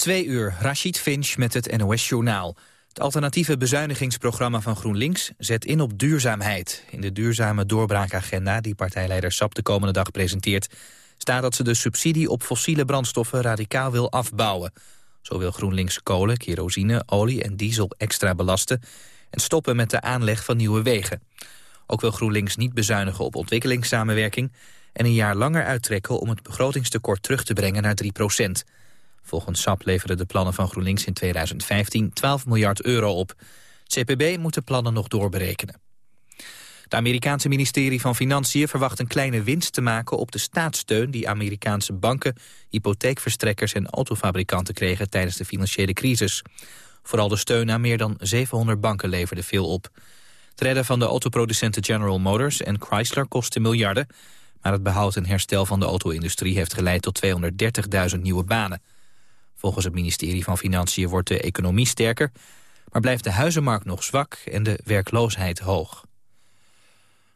Twee uur, Rashid Finch met het NOS-journaal. Het alternatieve bezuinigingsprogramma van GroenLinks zet in op duurzaamheid. In de duurzame doorbraakagenda die partijleider Sap de komende dag presenteert... staat dat ze de subsidie op fossiele brandstoffen radicaal wil afbouwen. Zo wil GroenLinks kolen, kerosine, olie en diesel extra belasten... en stoppen met de aanleg van nieuwe wegen. Ook wil GroenLinks niet bezuinigen op ontwikkelingssamenwerking... en een jaar langer uittrekken om het begrotingstekort terug te brengen naar 3 procent... Volgens SAP leveren de plannen van GroenLinks in 2015 12 miljard euro op. CPB moet de plannen nog doorberekenen. Het Amerikaanse ministerie van Financiën verwacht een kleine winst te maken op de staatssteun die Amerikaanse banken, hypotheekverstrekkers en autofabrikanten kregen tijdens de financiële crisis. Vooral de steun aan meer dan 700 banken leverde veel op. Het redden van de autoproducenten General Motors en Chrysler kostte miljarden, maar het behoud en herstel van de auto-industrie heeft geleid tot 230.000 nieuwe banen. Volgens het ministerie van Financiën wordt de economie sterker... maar blijft de huizenmarkt nog zwak en de werkloosheid hoog.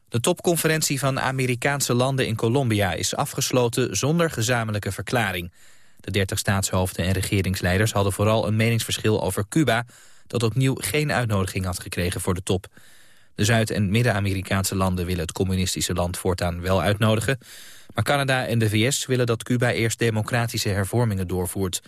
De topconferentie van Amerikaanse landen in Colombia is afgesloten zonder gezamenlijke verklaring. De 30 staatshoofden en regeringsleiders hadden vooral een meningsverschil over Cuba... dat opnieuw geen uitnodiging had gekregen voor de top. De Zuid- en Midden-Amerikaanse landen willen het communistische land voortaan wel uitnodigen... maar Canada en de VS willen dat Cuba eerst democratische hervormingen doorvoert.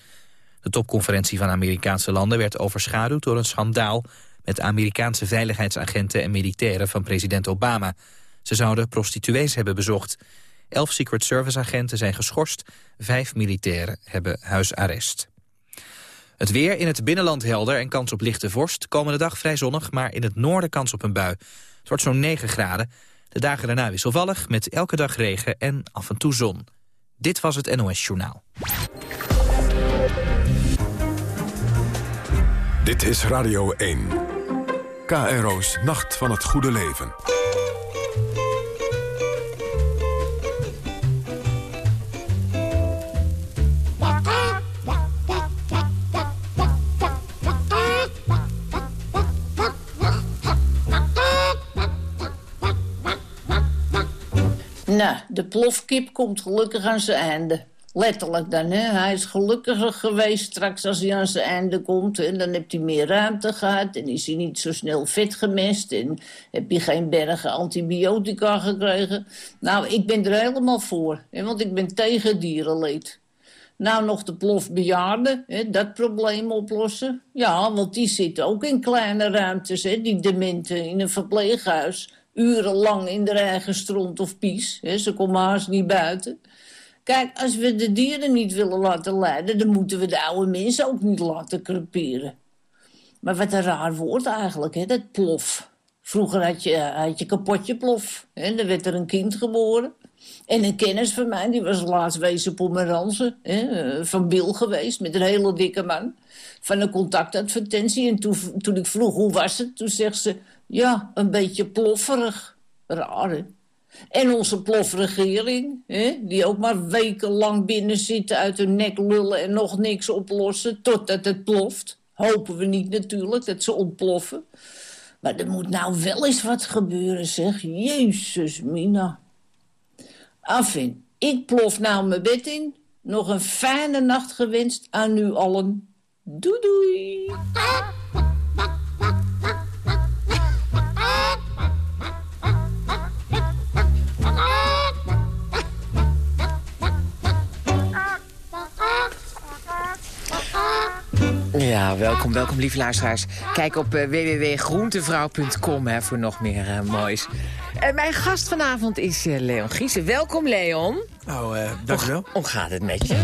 De topconferentie van Amerikaanse landen werd overschaduwd door een schandaal... met Amerikaanse veiligheidsagenten en militairen van president Obama. Ze zouden prostituees hebben bezocht. Elf Secret Service agenten zijn geschorst, vijf militairen hebben huisarrest. Het weer in het binnenland helder en kans op lichte vorst. Komende dag vrij zonnig, maar in het noorden kans op een bui. Het wordt zo'n 9 graden. De dagen daarna wisselvallig, met elke dag regen en af en toe zon. Dit was het NOS Journaal. Dit is Radio 1. KRO's Nacht van het Goede Leven. Nou, de plofkip komt gelukkig aan zijn einde. Letterlijk dan, hè. Hij is gelukkiger geweest straks als hij aan zijn einde komt. En dan heeft hij meer ruimte gehad en is hij niet zo snel vet gemest. En heb je geen bergen antibiotica gekregen. Nou, ik ben er helemaal voor, want ik ben tegen dierenleed. Nou, nog de plofbejaarden, hè, dat probleem oplossen. Ja, want die zitten ook in kleine ruimtes, hè, die dementen in een verpleeghuis. Urenlang in de eigen stront of pies. Hè, ze komen haast niet buiten. Kijk, als we de dieren niet willen laten lijden... dan moeten we de oude mensen ook niet laten creperen. Maar wat een raar woord eigenlijk, hè, dat plof. Vroeger had je, had je kapotje plof. Hè, dan werd er een kind geboren. En een kennis van mij, die was laatst wezen Pomeranze, hè, van Bill geweest, met een hele dikke man. Van een contactadvertentie. En toen, toen ik vroeg hoe was het, toen zegt ze... ja, een beetje plofferig. Raar, hè? En onze plofregering, hè, die ook maar wekenlang binnen zitten... uit hun nek lullen en nog niks oplossen, totdat het ploft. Hopen we niet natuurlijk, dat ze ontploffen. Maar er moet nou wel eens wat gebeuren, zeg. Jezus, Mina. Afin, ik plof nou mijn bed in. Nog een fijne nacht gewenst aan u allen. Doei doei. Ja, welkom, welkom lieve luisteraars. Kijk op uh, www.groentevrouw.com voor nog meer uh, moois. Uh, mijn gast vanavond is Leon Giesen. Welkom, Leon. Oh, dankjewel. Hoe, hoe gaat het met je?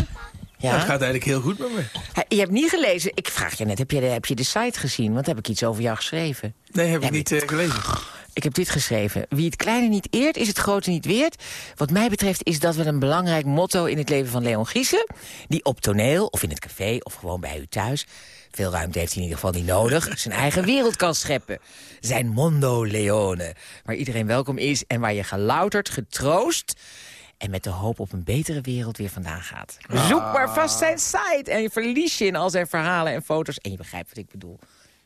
Ja? het gaat eigenlijk heel goed met me. Je hebt niet gelezen, ik vraag je net, heb je de, heb je de site gezien? Want heb ik iets over jou geschreven. Nee, heb ik niet gelezen. Ik heb dit geschreven. Wie het kleine niet eert, is het grote niet weert. Wat mij betreft is dat wel een belangrijk motto in het leven van Leon Giesen. Die op toneel, of in het café, of gewoon bij u thuis... veel ruimte heeft hij in ieder geval niet nodig... zijn eigen wereld kan scheppen. Zijn mondo leone. Waar iedereen welkom is en waar je gelouterd, getroost... en met de hoop op een betere wereld weer vandaan gaat. Zoek maar vast zijn site en je verlies je in al zijn verhalen en foto's. En je begrijpt wat ik bedoel.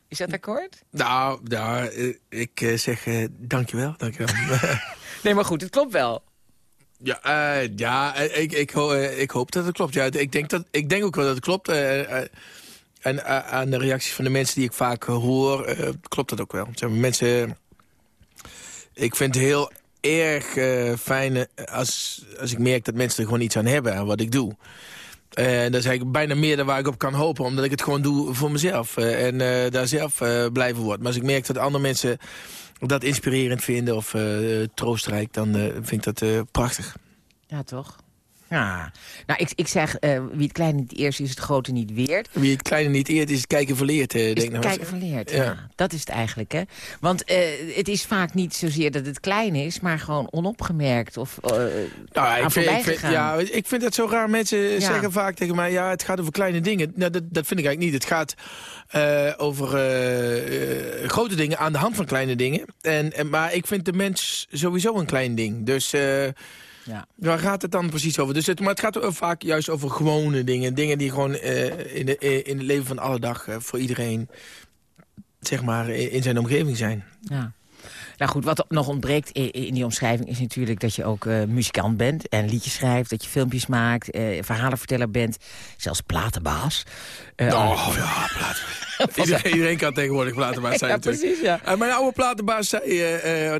Is dat akkoord? Nou, nou ik zeg uh, dankjewel, dankjewel. nee, maar goed, het klopt wel. Ja, uh, ja ik, ik, ik, hoop dat het klopt. Ja, ik, denk dat, ik denk ook wel dat het klopt. En aan de reacties van de mensen die ik vaak hoor, klopt dat ook wel. Mensen, ik vind het heel erg fijn als, als ik merk dat mensen er gewoon iets aan hebben wat ik doe. En dat is eigenlijk bijna meer dan waar ik op kan hopen. Omdat ik het gewoon doe voor mezelf. En daar zelf blijven word. Maar als ik merk dat andere mensen dat inspirerend vinden of troostrijk... dan vind ik dat prachtig. Ja, toch? Ja, nou, ik, ik zeg, uh, wie het kleine niet eerst is, het grote niet weert. Wie het kleine niet eert, is het kijken verleerd, uh, denk ik. kijken verleerd, ja. ja. Dat is het eigenlijk, hè. Want uh, het is vaak niet zozeer dat het klein is, maar gewoon onopgemerkt of nou, ik vind, ik vind, Ja, ik vind het zo raar. Mensen zeggen vaak tegen mij, ja, het gaat over kleine dingen. Nou, dat, dat vind ik eigenlijk niet. Het gaat over grote dingen aan de hand van kleine dingen. En, en, maar ik vind de mens sowieso een klein ding. Dus... Ja. Waar gaat het dan precies over? Dus het, maar het gaat vaak juist over gewone dingen. Dingen die gewoon uh, in, de, in het leven van alle dag uh, voor iedereen zeg maar, in zijn omgeving zijn. Ja. Nou goed, wat nog ontbreekt in die omschrijving is natuurlijk dat je ook uh, muzikant bent en liedjes schrijft, dat je filmpjes maakt, uh, verhalenverteller bent, zelfs platenbaas. Uh, oh ja, platenbaas. iedereen, kan tegenwoordig platenbaas zijn ja, precies, ja. mijn oude platenbaas zei,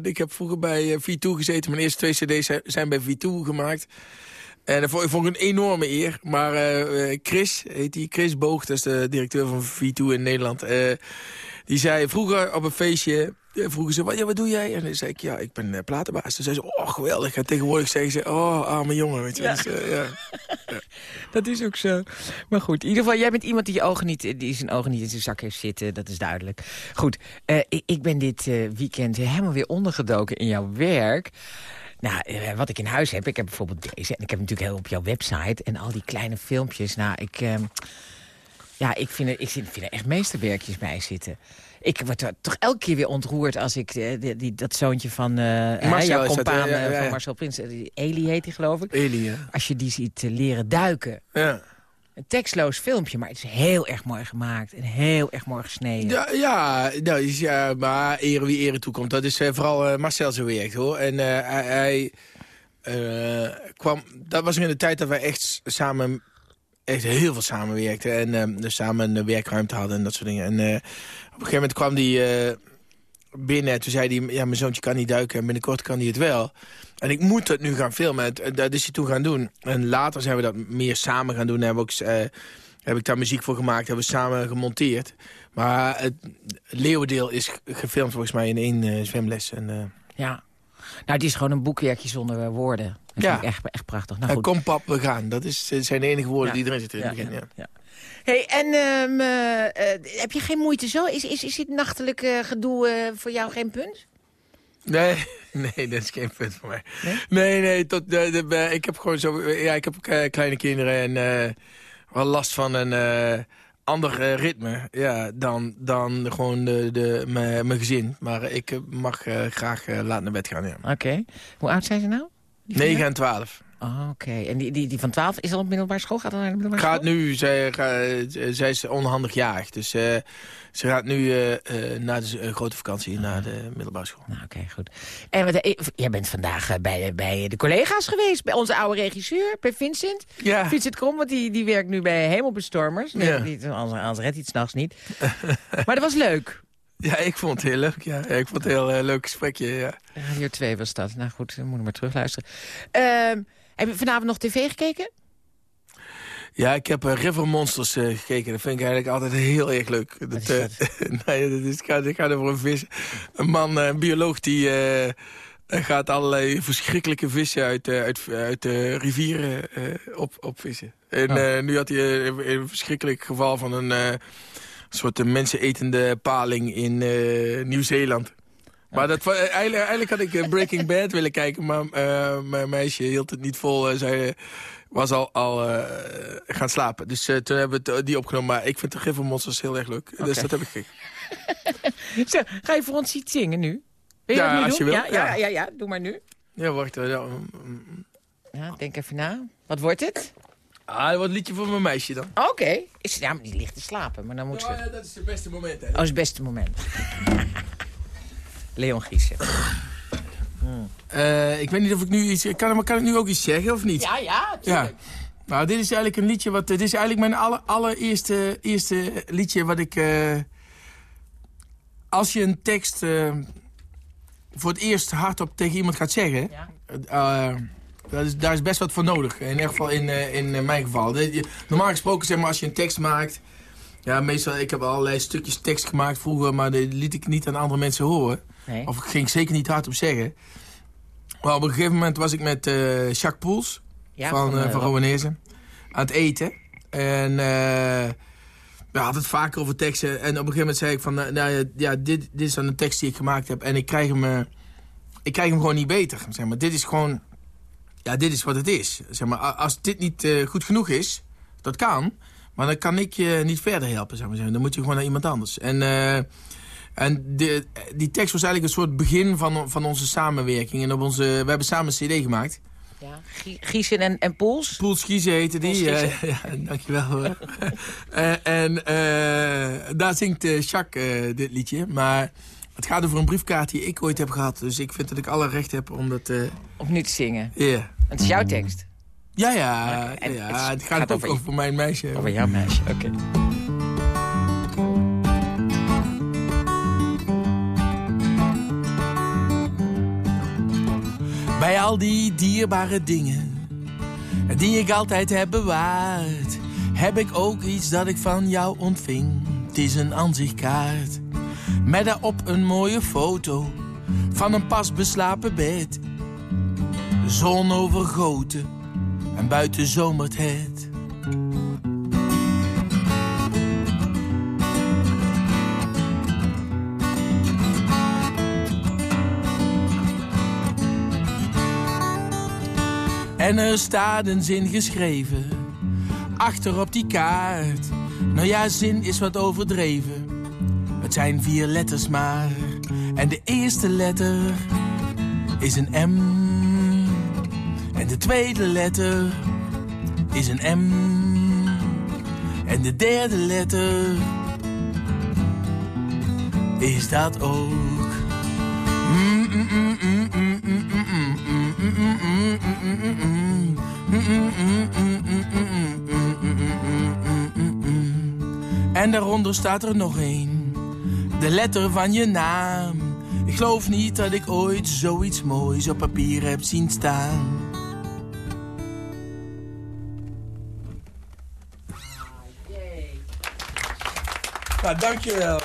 ik heb vroeger bij V2 gezeten, mijn eerste twee cd's zijn bij V2 gemaakt. En dat vond, ik een enorme eer. Maar Chris, heet die Chris Boog, dat is de directeur van V2 in Nederland. die zei vroeger op een feestje vroegen ze, wat, ja, wat doe jij? En dan zei ik, ja, ik ben uh, platenbaas. Toen zei ze, oh, geweldig. En tegenwoordig zeggen ze, oh, arme jongen. Weet je. Ja. Dus, uh, ja. dat is ook zo. Maar goed, in ieder geval, jij bent iemand die, je ogen niet, die zijn ogen niet in zijn zak heeft zitten. Dat is duidelijk. Goed, uh, ik, ik, ben dit weekend helemaal weer ondergedoken in jouw werk. Nou, wat ik in huis heb, ik heb bijvoorbeeld deze. En ik heb natuurlijk heel op jouw website en al die kleine filmpjes. Nou, ik... Ehm, ja, ik vind, er, ik vind er echt meesterwerkjes bij zitten. Ik word toch elke keer weer ontroerd als ik eh, die, die, dat zoontje van uh, Marcel, compaan, ja, ja, van Marcel Prins, Eli heet hij geloof ik. Eli, Als je die ziet leren duiken. Ja. Een tekstloos filmpje, maar het is heel erg mooi gemaakt. En heel erg mooi gesneden. Ja, ja, nou, ja maar ere wie ere toekomt. Dat is uh, vooral uh, Marcel zijn werk, hoor. En uh, hij, kwam... Dat was in de tijd dat wij echt samen echt heel veel samenwerkten. En uh, dus samen een werkruimte hadden en dat soort dingen. En uh, op een gegeven moment kwam hij uh, binnen. En toen zei hij, ja, mijn zoontje kan niet duiken. En binnenkort kan hij het wel. En ik moet het nu gaan filmen. Dat is hij toen gaan doen. En later zijn we dat meer samen gaan doen. Hebben ook, heb ik daar muziek voor gemaakt. Hebben we samen gemonteerd. Maar het leeuwendeel is gefilmd volgens mij in één zwemles. En, ja. Nou, het is gewoon een boekwerkje zonder woorden. Dat ja. echt, echt prachtig. Nou, goed. Kom pap, we gaan. Dat is, zijn de enige woorden die erin zitten in het begin. Ja. ja. Hey, en um, uh, heb je geen moeite zo? Is, is, is dit nachtelijk gedoe uh, voor jou geen punt? Nee, nee, dat is geen punt voor mij. Nee, nee, nee tot, de, de, ik heb gewoon zo... Ja, ik heb kleine kinderen en wel last van een ander ritme ja, dan, dan gewoon de, de, mijn gezin. Maar ik mag graag laat naar bed gaan, ja. Oké. Hoe oud zijn ze nou? 9 en 12. Oh, Oké, en die, die, die van 12 is al op middelbare school? Gaat al naar de middelbare gaat school? Nu, zij, zij is onhandig jarig. Dus uh, ze gaat nu uh, uh, na de grote vakantie ah. naar de middelbare school. Nou, Oké, goed. En wat, jij bent vandaag bij, bij de collega's geweest. Bij onze oude regisseur, bij Vincent. Ja. Vincent Krom, want die, die werkt nu bij Hemelbestormers. Nee, ja. die, anders, anders redt hij het s'nachts niet. maar dat was leuk. Ja, ik vond het heel leuk. Ja. Ik vond het een heel uh, leuk gesprekje. Ja. Radio 2 was dat. Nou goed, dan moet ik maar terugluisteren. Uh, heb je vanavond nog tv gekeken? Ja, ik heb uh, River Monsters uh, gekeken. Dat vind ik eigenlijk altijd heel erg leuk. Dat, dat? nee, dat is, gaat, over een vis. Een man, een bioloog, die gaat allerlei verschrikkelijke vissen uit, uit, uit de rivieren op, opvissen. En oh. nu had hij een verschrikkelijk geval van een soort mensenetende paling in Nieuw-Zeeland. Maar dat, eigenlijk, eigenlijk, had ik eh, Breaking Bad willen kijken, maar uh, mijn meisje hield het niet vol. zij was al, al uh, gaan slapen. Dus toen hebben we die opgenomen. Maar ik vind de Giffelmonsters heel erg leuk. Dus dat heb ik gekeken. Zo, ga je voor ons iets zingen nu? Wil je ja, dat nu als doen? je wil. Ja, ja, ja, ja, doe maar nu. Ja, wacht. Ja, ja, denk even na. Wat wordt het? Ah, wat liedje voor mijn meisje dan. Oké. Okay. Ja, maar die ligt te slapen, maar dan moet ze... Ja, dat is het beste moment, hè. Oh, dat is het beste moment. Leon Giesen. Eh, ik weet niet of ik nu iets... Kan, kan ik nu ook iets zeggen of niet? Ja, ja, Ja. Nou, dit is eigenlijk een liedje wat... Dit is eigenlijk mijn aller, allereerste eerste liedje wat ik... eh, als je een tekst eh, voor het eerst hardop tegen iemand gaat zeggen... Ja. eh, dat is, daar is best wat voor nodig. In ieder geval in, eh, in mijn geval. De- je- normaal gesproken, zeg maar, als je een tekst maakt... Ja, meestal, ik heb allerlei stukjes tekst gemaakt vroeger... maar die liet ik niet aan andere mensen horen. Nee. Of ik ging zeker niet hardop zeggen. Maar op een gegeven moment was ik met eh Jacques Poels Ja, van, van, eh eh, van Rowanese aan het eten. En eh we hadden het vaak over teksten. En op een gegeven moment zei ik van, nou, ja, dit, dit is dan een tekst die ik gemaakt heb. En ik krijg hem, ik krijg hem gewoon niet beter. Zeg maar. Dit is gewoon, ja, dit is wat het is. Zeg maar, als dit niet goed genoeg is, dat kan. Maar dan kan ik je niet verder helpen, zeg maar. Dan moet je gewoon naar iemand anders. En, en de, die tekst was eigenlijk een soort begin van, van onze samenwerking. En op onze, we hebben samen een cd gemaakt. Ja. Gie- Giesen en, en Poels? Poels Giezen heette die. Poels Ja, dankjewel. Eh, en eh, daar zingt eh, Jacques dit liedje. Maar het gaat over een briefkaart die ik ooit heb gehad. Dus ik vind dat ik alle recht heb om dat... Om nu te zingen. ja. Het is jouw tekst. Ja, ja, En ja, het gaat, gaat ook over mijn meisje. Over jouw meisje, oké. Bij al die dierbare dingen die ik altijd heb bewaard, heb ik ook iets dat ik van jou ontving. Het is een aanzichtkaart met daarop een mooie foto van een pas beslapen bed. Zon overgoten en buiten zomert het. En er staat een zin geschreven, achter op die kaart. Nou ja, zin is wat overdreven. Het zijn vier letters maar. En de eerste letter is een M. En de tweede letter is een M. En de derde letter is dat ook. En daaronder staat er nog één. De letter van je naam. Ik geloof niet dat ik ooit zoiets moois op papier heb zien staan. Nou, dankjewel.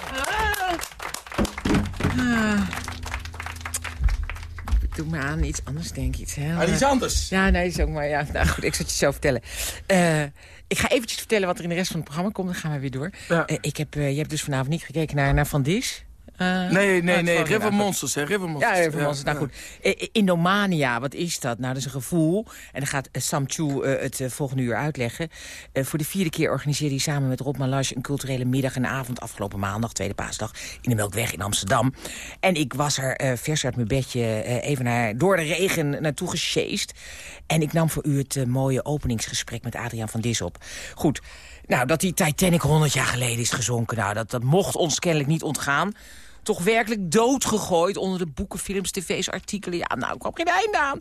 Doe me aan iets anders, denk ik. Iets heel, Ah, iets eh, anders. Ja, nee, is ook maar. Ja, nou goed, ik zal het je zo vertellen. Eh, ik ga eventjes vertellen wat er in de rest van het programma komt. Dan gaan we weer door. Ja. Eh, ik heb, eh, je hebt dus vanavond niet gekeken naar, naar Van Dis. Eh, Nee, nee, het nee. River. Monsters, hè. River Monsters. Ja, even ja, Nou ja. goed. Indomania, wat is dat? Nou, dat is een gevoel. En dan gaat eh, Sam Chu eh, het volgende uur uitleggen. Voor de vierde keer organiseerde hij samen met Rob Malage... een culturele middag en avond afgelopen maandag, tweede paasdag... in de Melkweg in Amsterdam. En ik was er vers uit mijn bedje even naar, door de regen naartoe gesjeest. En ik nam voor u het mooie openingsgesprek met Adriaan van Dis op. Goed. Nou, dat die Titanic 100 jaar geleden is gezonken... Nou, dat, dat mocht ons kennelijk niet ontgaan toch werkelijk doodgegooid onder de boeken, films, tv's, artikelen. Ja, nou, ik kwam geen einde aan.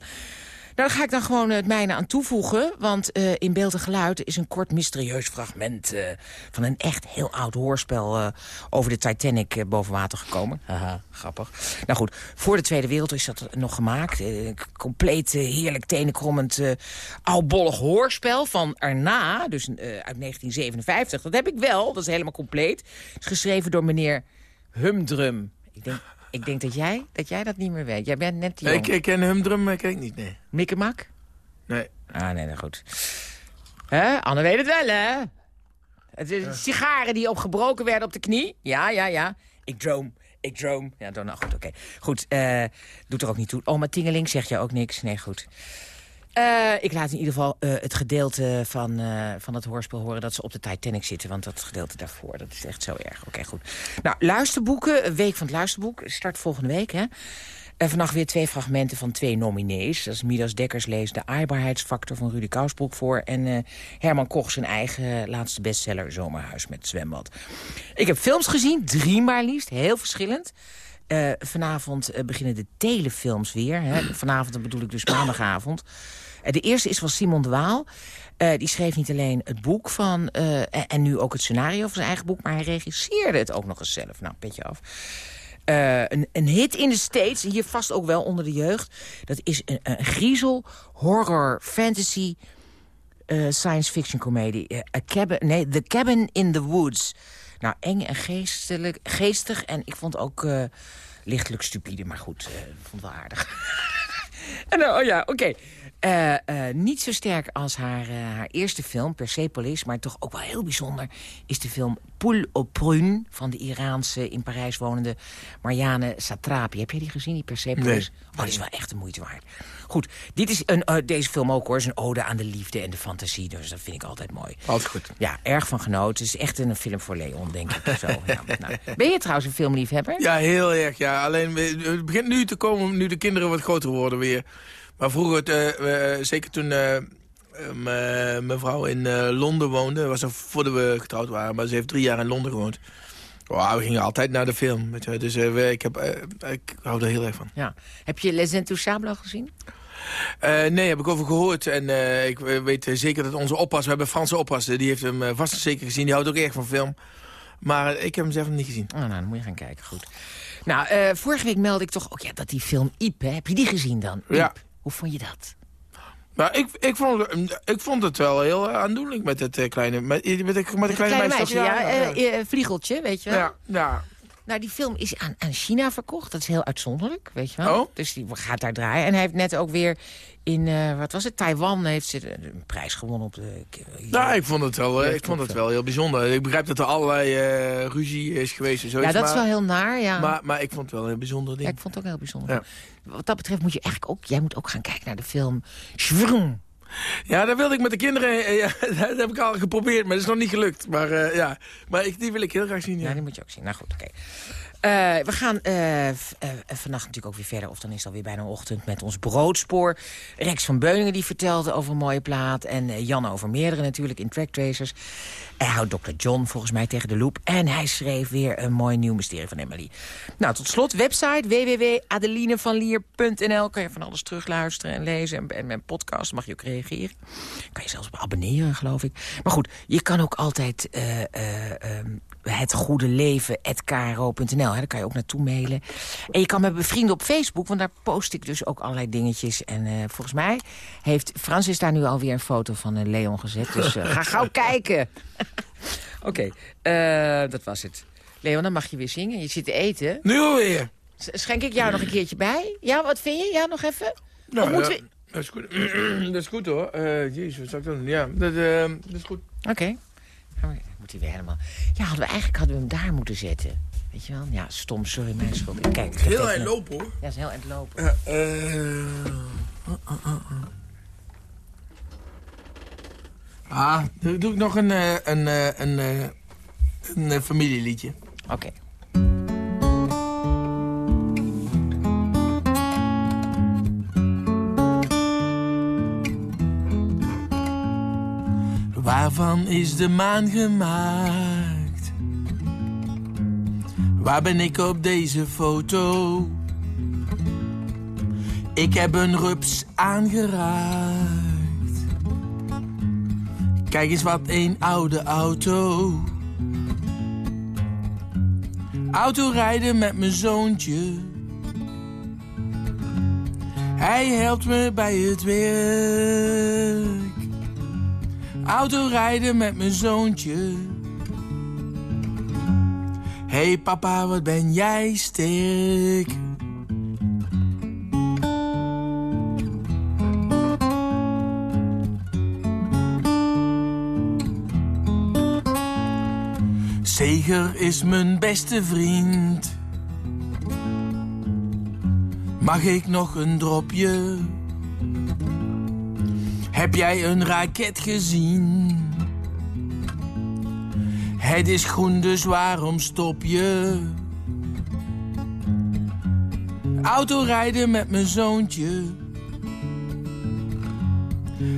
Nou, daar ga ik dan gewoon het mijne aan toevoegen. Want eh, in beeld en geluid is een kort mysterieus fragment... eh, van een echt heel oud hoorspel eh, over de Titanic eh, boven water gekomen. Haha, grappig. Nou goed, voor de Tweede Wereldoorlog is dat nog gemaakt. Eh, compleet eh, heerlijk tenenkrommend oudbollig hoorspel van erna. Dus eh, uit 1957. Dat heb ik wel, dat is helemaal compleet. Is geschreven door meneer Humdrum. Ik denk, ik denk dat, jij, dat jij dat niet meer weet. Jij bent net die Ik, ik ken Humdrum, maar ken ik niet, nee. Mikkemak? Nee. Ah, nee, nou goed. Hè? Anne weet het wel, hè? Het is sigaren die opgebroken werden op de knie. Ja, ja, ja. Ik droom. Ik droom. Ja, dan, nou goed, oké. Goed, eh, doet er ook niet toe. Oma Tingeling zegt je ook niks. Nee, goed. Uh, ik laat in ieder geval uh, het gedeelte van, uh, van het hoorspel horen... dat ze op de Titanic zitten, want dat gedeelte daarvoor... dat is echt zo erg. Oké, goed. Nou, luisterboeken, Week van het Luisterboek, start volgende week, hè? Vannacht weer twee fragmenten van twee nominees. Dat is Midas Dekkers leest De aardbaarheidsfactor van Rudy Kousbroek voor... en Herman Koch zijn eigen laatste bestseller Zomerhuis met zwembad. Ik heb films gezien, drie maar liefst, heel verschillend. Eh, vanavond eh, beginnen de telefilms weer. Hè. Vanavond bedoel ik dus maandagavond. De eerste is van Simon de Waal. Eh, die schreef niet alleen het boek van... eh, en, nu ook het scenario van zijn eigen boek... maar hij regisseerde het ook nog eens zelf. Nou, petje af. Eh, een, een hit in de States, hier vast ook wel onder de jeugd. Dat is een, griezel, horror, fantasy, science fiction comedie. A cabin, nee, The Cabin in the Woods. Nou, eng en geestelijk, geestig. En ik vond ook lichtelijk stupide, maar goed, vond het wel aardig. en, oh ja, oké. Eh, eh, niet zo sterk als haar, eh, haar eerste film, Persepolis... maar toch ook wel heel bijzonder... is de film Poule au Prune... van de Iraanse, in Parijs wonende Marianne Satrapi. Heb jij die gezien, die Persepolis? Nee. Oh, die is wel echt de moeite waard. Goed, dit is een, deze film ook hoor. is een ode aan de liefde en de fantasie. Dus dat vind ik altijd mooi. Altijd goed. Ja, erg van genoten. Het is echt een film voor Leon, denk ik. Zo, ja. nou, ben je trouwens een filmliefhebber? Ja, heel erg. Ja. Alleen, het begint nu te komen, nu de kinderen wat groter worden weer. Maar vroeger, het, eh, we- zeker toen eh, eh, eh, mijn vrouw in eh, Londen woonde... was dat voordat we getrouwd waren, maar ze heeft drie jaar in Londen gewoond. Wow, we gingen altijd naar de film. Weet je. Dus eh, we- ik, heb, eh, ik hou er heel erg van. Ja. Heb je Les Intouchables al gezien? Eh, nee, heb ik over gehoord. En eh, ik weet eh, zeker dat onze oppas, we hebben Franse oppas... eh, die heeft hem eh, vast en zeker gezien. Die houdt ook erg van film. Maar ik heb hem zelf niet gezien. Oh, nou, dan moet je gaan kijken. Goed. Nou, eh, vorige week meldde ik toch ook ja, dat die film Iep, hè, heb je die gezien dan? Ja. Hoe vond je dat? Maar ik, ik, vond, ik vond het wel heel eh, aandoenlijk met het eh, kleine... Met, met, met, de kleine, meisje, ja. eh, eh, vliegeltje, weet je wel. ja, ja. Nou, die film is aan, aan China verkocht. Dat is heel uitzonderlijk, weet je wel. Oh. Dus die gaat daar draaien. En hij heeft net ook weer in, eh, wat was het, Taiwan... heeft ze een prijs gewonnen op de... Nou, ik vond het wel, eh, Ja, ik vond het wel heel bijzonder. Ik begrijp dat er allerlei eh, ruzie is geweest en ja, zoiets. dat is wel heel naar, ja. maar, maar ik vond het wel een bijzonder Ja, ding. ik vond het ook heel bijzonder. Ja. Wat dat betreft moet je eigenlijk ook... Jij moet ook gaan kijken naar de film Schwrung. Ja, dat wilde ik met de kinderen... eh, ja, dat heb ik al geprobeerd, maar dat is nog niet gelukt. Maar eh, ja, maar ik, die wil ik heel graag zien. Ja, Ja. die moet je ook zien. Nou goed, oké. Eh, we gaan eh, eh, vannacht natuurlijk ook weer verder. Of dan is het alweer bijna ochtend met ons broodspoor. Rex van Beuningen die vertelde over een mooie plaat. En Jan over meerdere natuurlijk in Track Tracers. Hij houdt Dr. John volgens mij tegen de loep. En hij schreef weer een mooi nieuw mysterie van Emily. Nou, tot slot website www.adelinevanlier.nl. Kan je van alles terugluisteren en lezen. En, en mijn podcast mag je ook reageren. Kan je zelfs op abonneren, geloof ik. Maar goed, je kan ook altijd... eh, eh, ehm, het goede leven. Daar kan je ook naartoe mailen. En je kan me bevrienden op Facebook, want daar post ik dus ook allerlei dingetjes. En eh, volgens mij heeft Francis daar nu alweer een foto van eh, Leon gezet. Dus eh, ga gauw kijken. Oké, dat was het. Leon, dan mag je weer zingen. Je zit te eten. Nu alweer. Schenk ik jou nog een keertje bij? Ja, wat vind je? Ja, nog even? Nou, moeten ja, dat is goed. dat is goed hoor. Jezus, wat zou ik dan doen? Ja, dat, dat is goed. Oké. Moet hij weer helemaal... Ja, hadden we, eigenlijk hadden we hem daar moeten zetten. Weet je wel? Ja, stom, sorry, mijn schuld. Kijk, ik Heel even- eind lopen hoor. Ja, is heel eind lopen. Ja, eh, Ah, dan doe ik nog een, eh, een, eh, een, eh, een, eh, familieliedje. Oké. Waarvan is de maan gemaakt? Waar ben ik op deze foto? Ik heb een rups aangeraakt. Kijk eens wat een oude auto. Autorijden met mijn zoontje. Hij helpt me bij het werk. Autorijden met mijn zoontje. Hey papa, wat ben jij sterk. Zeger is mijn beste vriend. Mag ik nog een dropje? Heb jij een raket gezien? Het is groen, dus waarom stop je? Autorijden met mijn zoontje.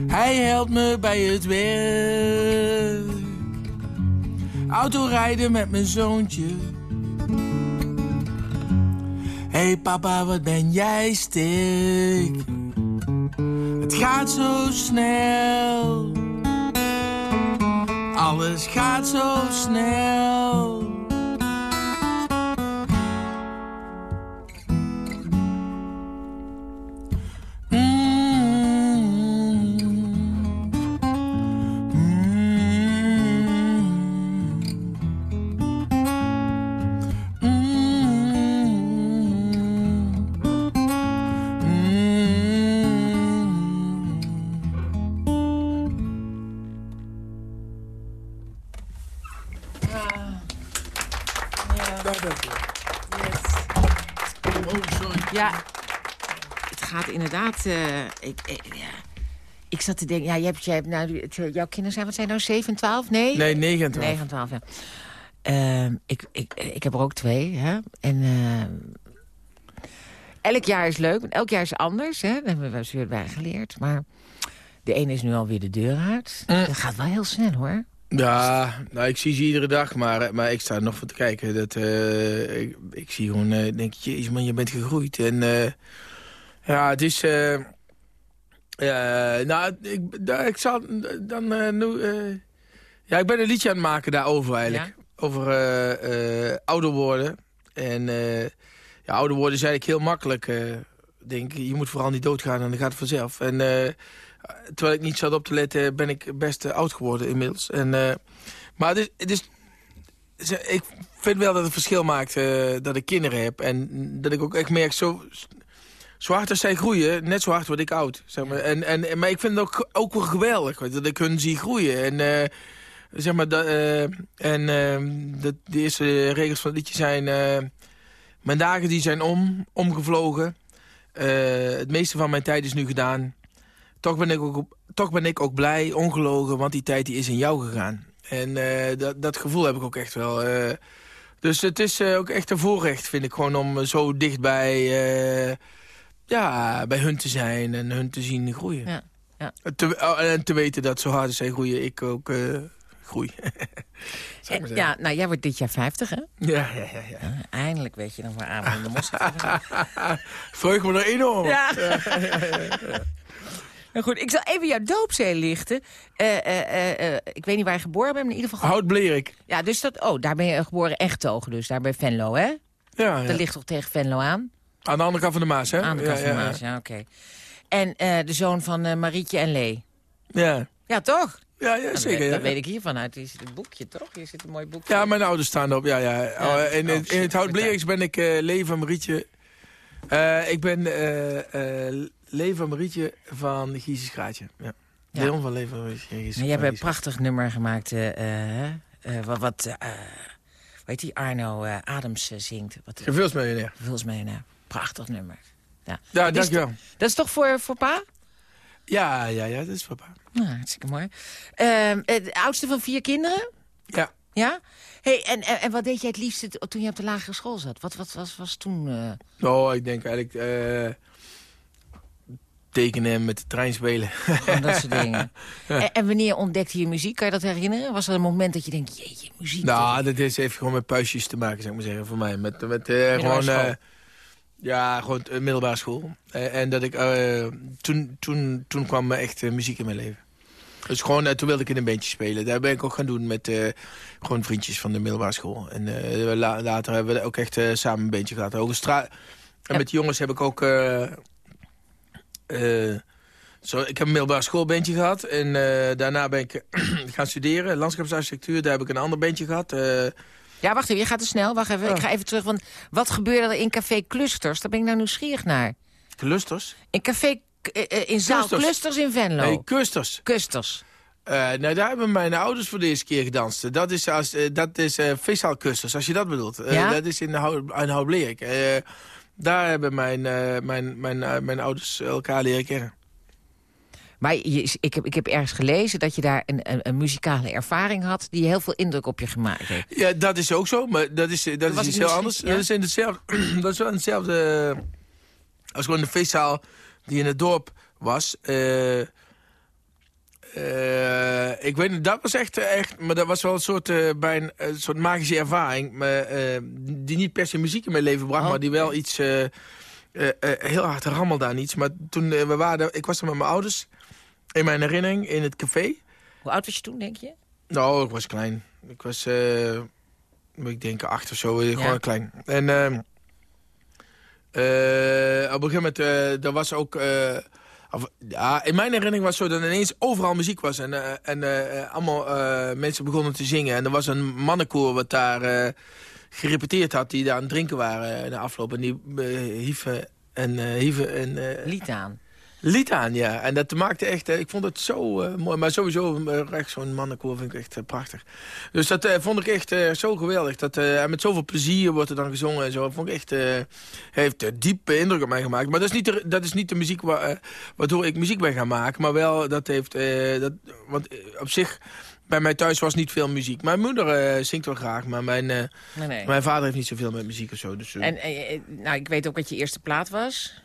Hij helpt me bij het werk. Autorijden met mijn zoontje. hey papa, wat ben jij stik. Het gaat zo snel. Alles gaat zo snel. Gaat inderdaad... eh, ik, ik, ja. ik zat te denken, ja, je hebt, jij hebt nou, het, jouw kinderen zijn, wat zijn nou, 7 en 12? Nee? Nee, 9 en 12. 9 en 12, ja. Ehm, ik, ik, ik heb er ook twee, hè. En ehm, elk jaar is leuk, elk jaar is anders, hè. Dat hebben we weer bij geleerd. Maar de ene is nu alweer de deur uit. Mm. Dat gaat wel heel snel, hoor. Ja, nou, ik zie ze iedere dag, maar, maar ik sta er nog voor te kijken. Dat, eh, ik, ik zie gewoon, eh, denk jezus man, je bent gegroeid. En eh, ja, het is... eh, ja, nou, ik, ik zal dan eh, nu... eh, ja, ik ben een liedje aan het maken daarover eigenlijk. Over eh, eh, ouder worden. En eh, ja, ouder worden is eigenlijk heel makkelijk. eh, denk ik. Je moet vooral niet doodgaan en dan gaat het vanzelf. En eh, terwijl ik niet zat op te letten, ben ik best eh, oud geworden inmiddels. En, eh, maar het is, het is, ik vind wel dat het verschil maakt eh, dat ik kinderen heb. En dat ik ook echt merk, zo, zo hard als zij groeien, net zo hard word ik oud. Zeg maar. en, en, maar ik vind het ook, ook wel geweldig, dat ik hun zie groeien. En, eh, zeg maar, dat, eh, en eh, dat, de eerste regels van het liedje zijn... eh, mijn dagen die zijn om, omgevlogen. Het meeste van mijn tijd is nu gedaan. Toch ben ik ook, toch ben ik ook blij, ongelogen, want die tijd die is in jou gegaan. En dat, dat gevoel heb ik ook echt wel. dus het is ook echt een voorrecht, vind ik, gewoon om zo dichtbij ja, bij hun te zijn en hun te zien groeien. Ja, ja. Te, oh, en te weten dat zo hard als zij groeien, ik ook uh, groei. En, Eh, ja, nou, jij wordt dit jaar 50, hè? Ja, ja, ja. ja. Ja, eindelijk weet je nog waar Abraham de Mos Vreug me er enorm. Ja. Nou goed, ik zal even jouw doopzee lichten. Uh, uh, uh, ik weet niet waar je geboren bent, maar in ieder geval... Hout Blerik. Ja, dus dat... Oh, daar ben je geboren echt togen, dus daar bij Venlo, hè? Ja, ja. Dat ligt toch tegen Venlo aan? Aan de andere kant van de Maas, hè? Aan de kant ja, van de Maas, ja, oké. Okay. En de zoon van Marietje en Lee. Ja. Ja, toch? Ja, ja zeker. Dat, ja. dat weet ik hiervan uit. Hier zit het boekje, toch? Hier zit een mooi boekje. Ja, mijn ouders staan erop. Ja, ja. ja oh, in, in, in, het Hout Bleeriks ben ik uh, Lee van Marietje. Uh, ik ben uh, uh, Lee van Marietje van Gieses Graatje. Ja. Leon van Lee van Marietje. Je hebt een prachtig nummer gemaakt. wat, wat weet die Arno Adams zingt. Wat, Gevoelsmiljonair. Gevoelsmiljonair. Prachtig nummer. Ja, ja dankjewel. Dat is toch voor, voor pa? Ja, ja, ja, dat is voor pa. Nou, hartstikke mooi. Uh, de oudste van vier kinderen? Ja. Ja? Hey, en, en, en wat deed jij het liefste toen je op de lagere school zat? Wat, wat was, was toen... Uh... Oh, ik denk eigenlijk... Uh, tekenen met de trein spelen. Gewoon dat soort dingen. ja. en, en, wanneer ontdekte je muziek? Kan je dat herinneren? Was er een moment dat je denkt, jeetje, muziek? Nou, dat is even gewoon met puistjes te maken, zou ik maar zeggen, voor mij. Met, met uh, gewoon... Ja, gewoon middelbare school. en dat ik... toen, toen, toen kwam echt muziek in mijn leven. Dus gewoon, toen wilde ik in een bandje spelen. Daar ben ik ook gaan doen met uh, gewoon vriendjes van de middelbare school. En uh, la later hebben we ook echt samen een bandje gehad. Hogestra en ja. met die jongens heb ik ook... zo, ik heb een middelbare schoolbandje gehad. En daarna ben ik gaan studeren, landschapsarchitectuur. Daar heb ik een ander bandje gehad. Ja, wacht even, je gaat te snel. Wacht even, oh. ik ga even terug. Want wat gebeurde er in Café Clusters? Daar ben ik nou nieuwsgierig naar. Clusters? In Café in zaal clusters. clusters in Venlo. Nee, Kusters. Kusters. Uh, nou, daar hebben mijn ouders voor de eerste keer gedanst. Dat is, als, uh, dat is uh, als je dat bedoelt. Ja? Dat is in, in Houtbleek. daar hebben mijn, mijn, mijn, mijn ouders elkaar leren kennen. Maar je, ik, heb, ik heb ergens gelezen dat je daar een, een, een, muzikale ervaring had... die heel veel indruk op je gemaakt heeft. Ja, dat is ook zo, maar dat is, dat, dat is iets heel anders. Ja? Dat, is in hetzelfde, dat is wel in hetzelfde... Als gewoon de feestzaal die in het dorp was. Uh, uh, Eh, ik weet niet, dat was echt, echt, maar dat was wel een soort, eh, bij een, een soort magische ervaring. Maar, eh, die niet per se muziek in mijn leven bracht, Oh, maar die wel iets, eh, eh, eh, heel hard rammelde aan iets. Maar toen eh, we waren, ik was er met mijn ouders, in mijn herinnering, in het café. Hoe oud was je toen, denk je? Nou, ik was klein. Ik was, eh, ik denk acht of zo, eh, gewoon klein. En ehm, eh, op een gegeven moment, er was ook... of, ja, in mijn herinnering was het zo dat ineens overal muziek was. En, en allemaal mensen begonnen te zingen. En er was een mannenkoor wat daar gerepeteerd had... die daar aan het drinken waren in de afloop. En die hieven en, hieven en Lied aan. Lied aan, ja. En dat maakte echt... eh, ik vond het zo eh, mooi. Maar sowieso, eh, echt zo'n mannenkoor vind ik echt prachtig. Dus dat vond ik echt zo geweldig. Dat, en met zoveel plezier wordt er dan gezongen en zo. Dat vond ik echt... heeft diepe indruk op mij gemaakt. Maar dat is niet de, dat is niet de muziek wa waardoor ik muziek ben gaan maken. Maar wel, dat heeft... dat, want op zich... Bij mij thuis was niet veel muziek. Mijn moeder zingt wel graag, maar mijn, Nee, nee. mijn vader heeft niet zoveel met muziek of zo. Dus, En nou, ik weet ook wat je eerste plaat was.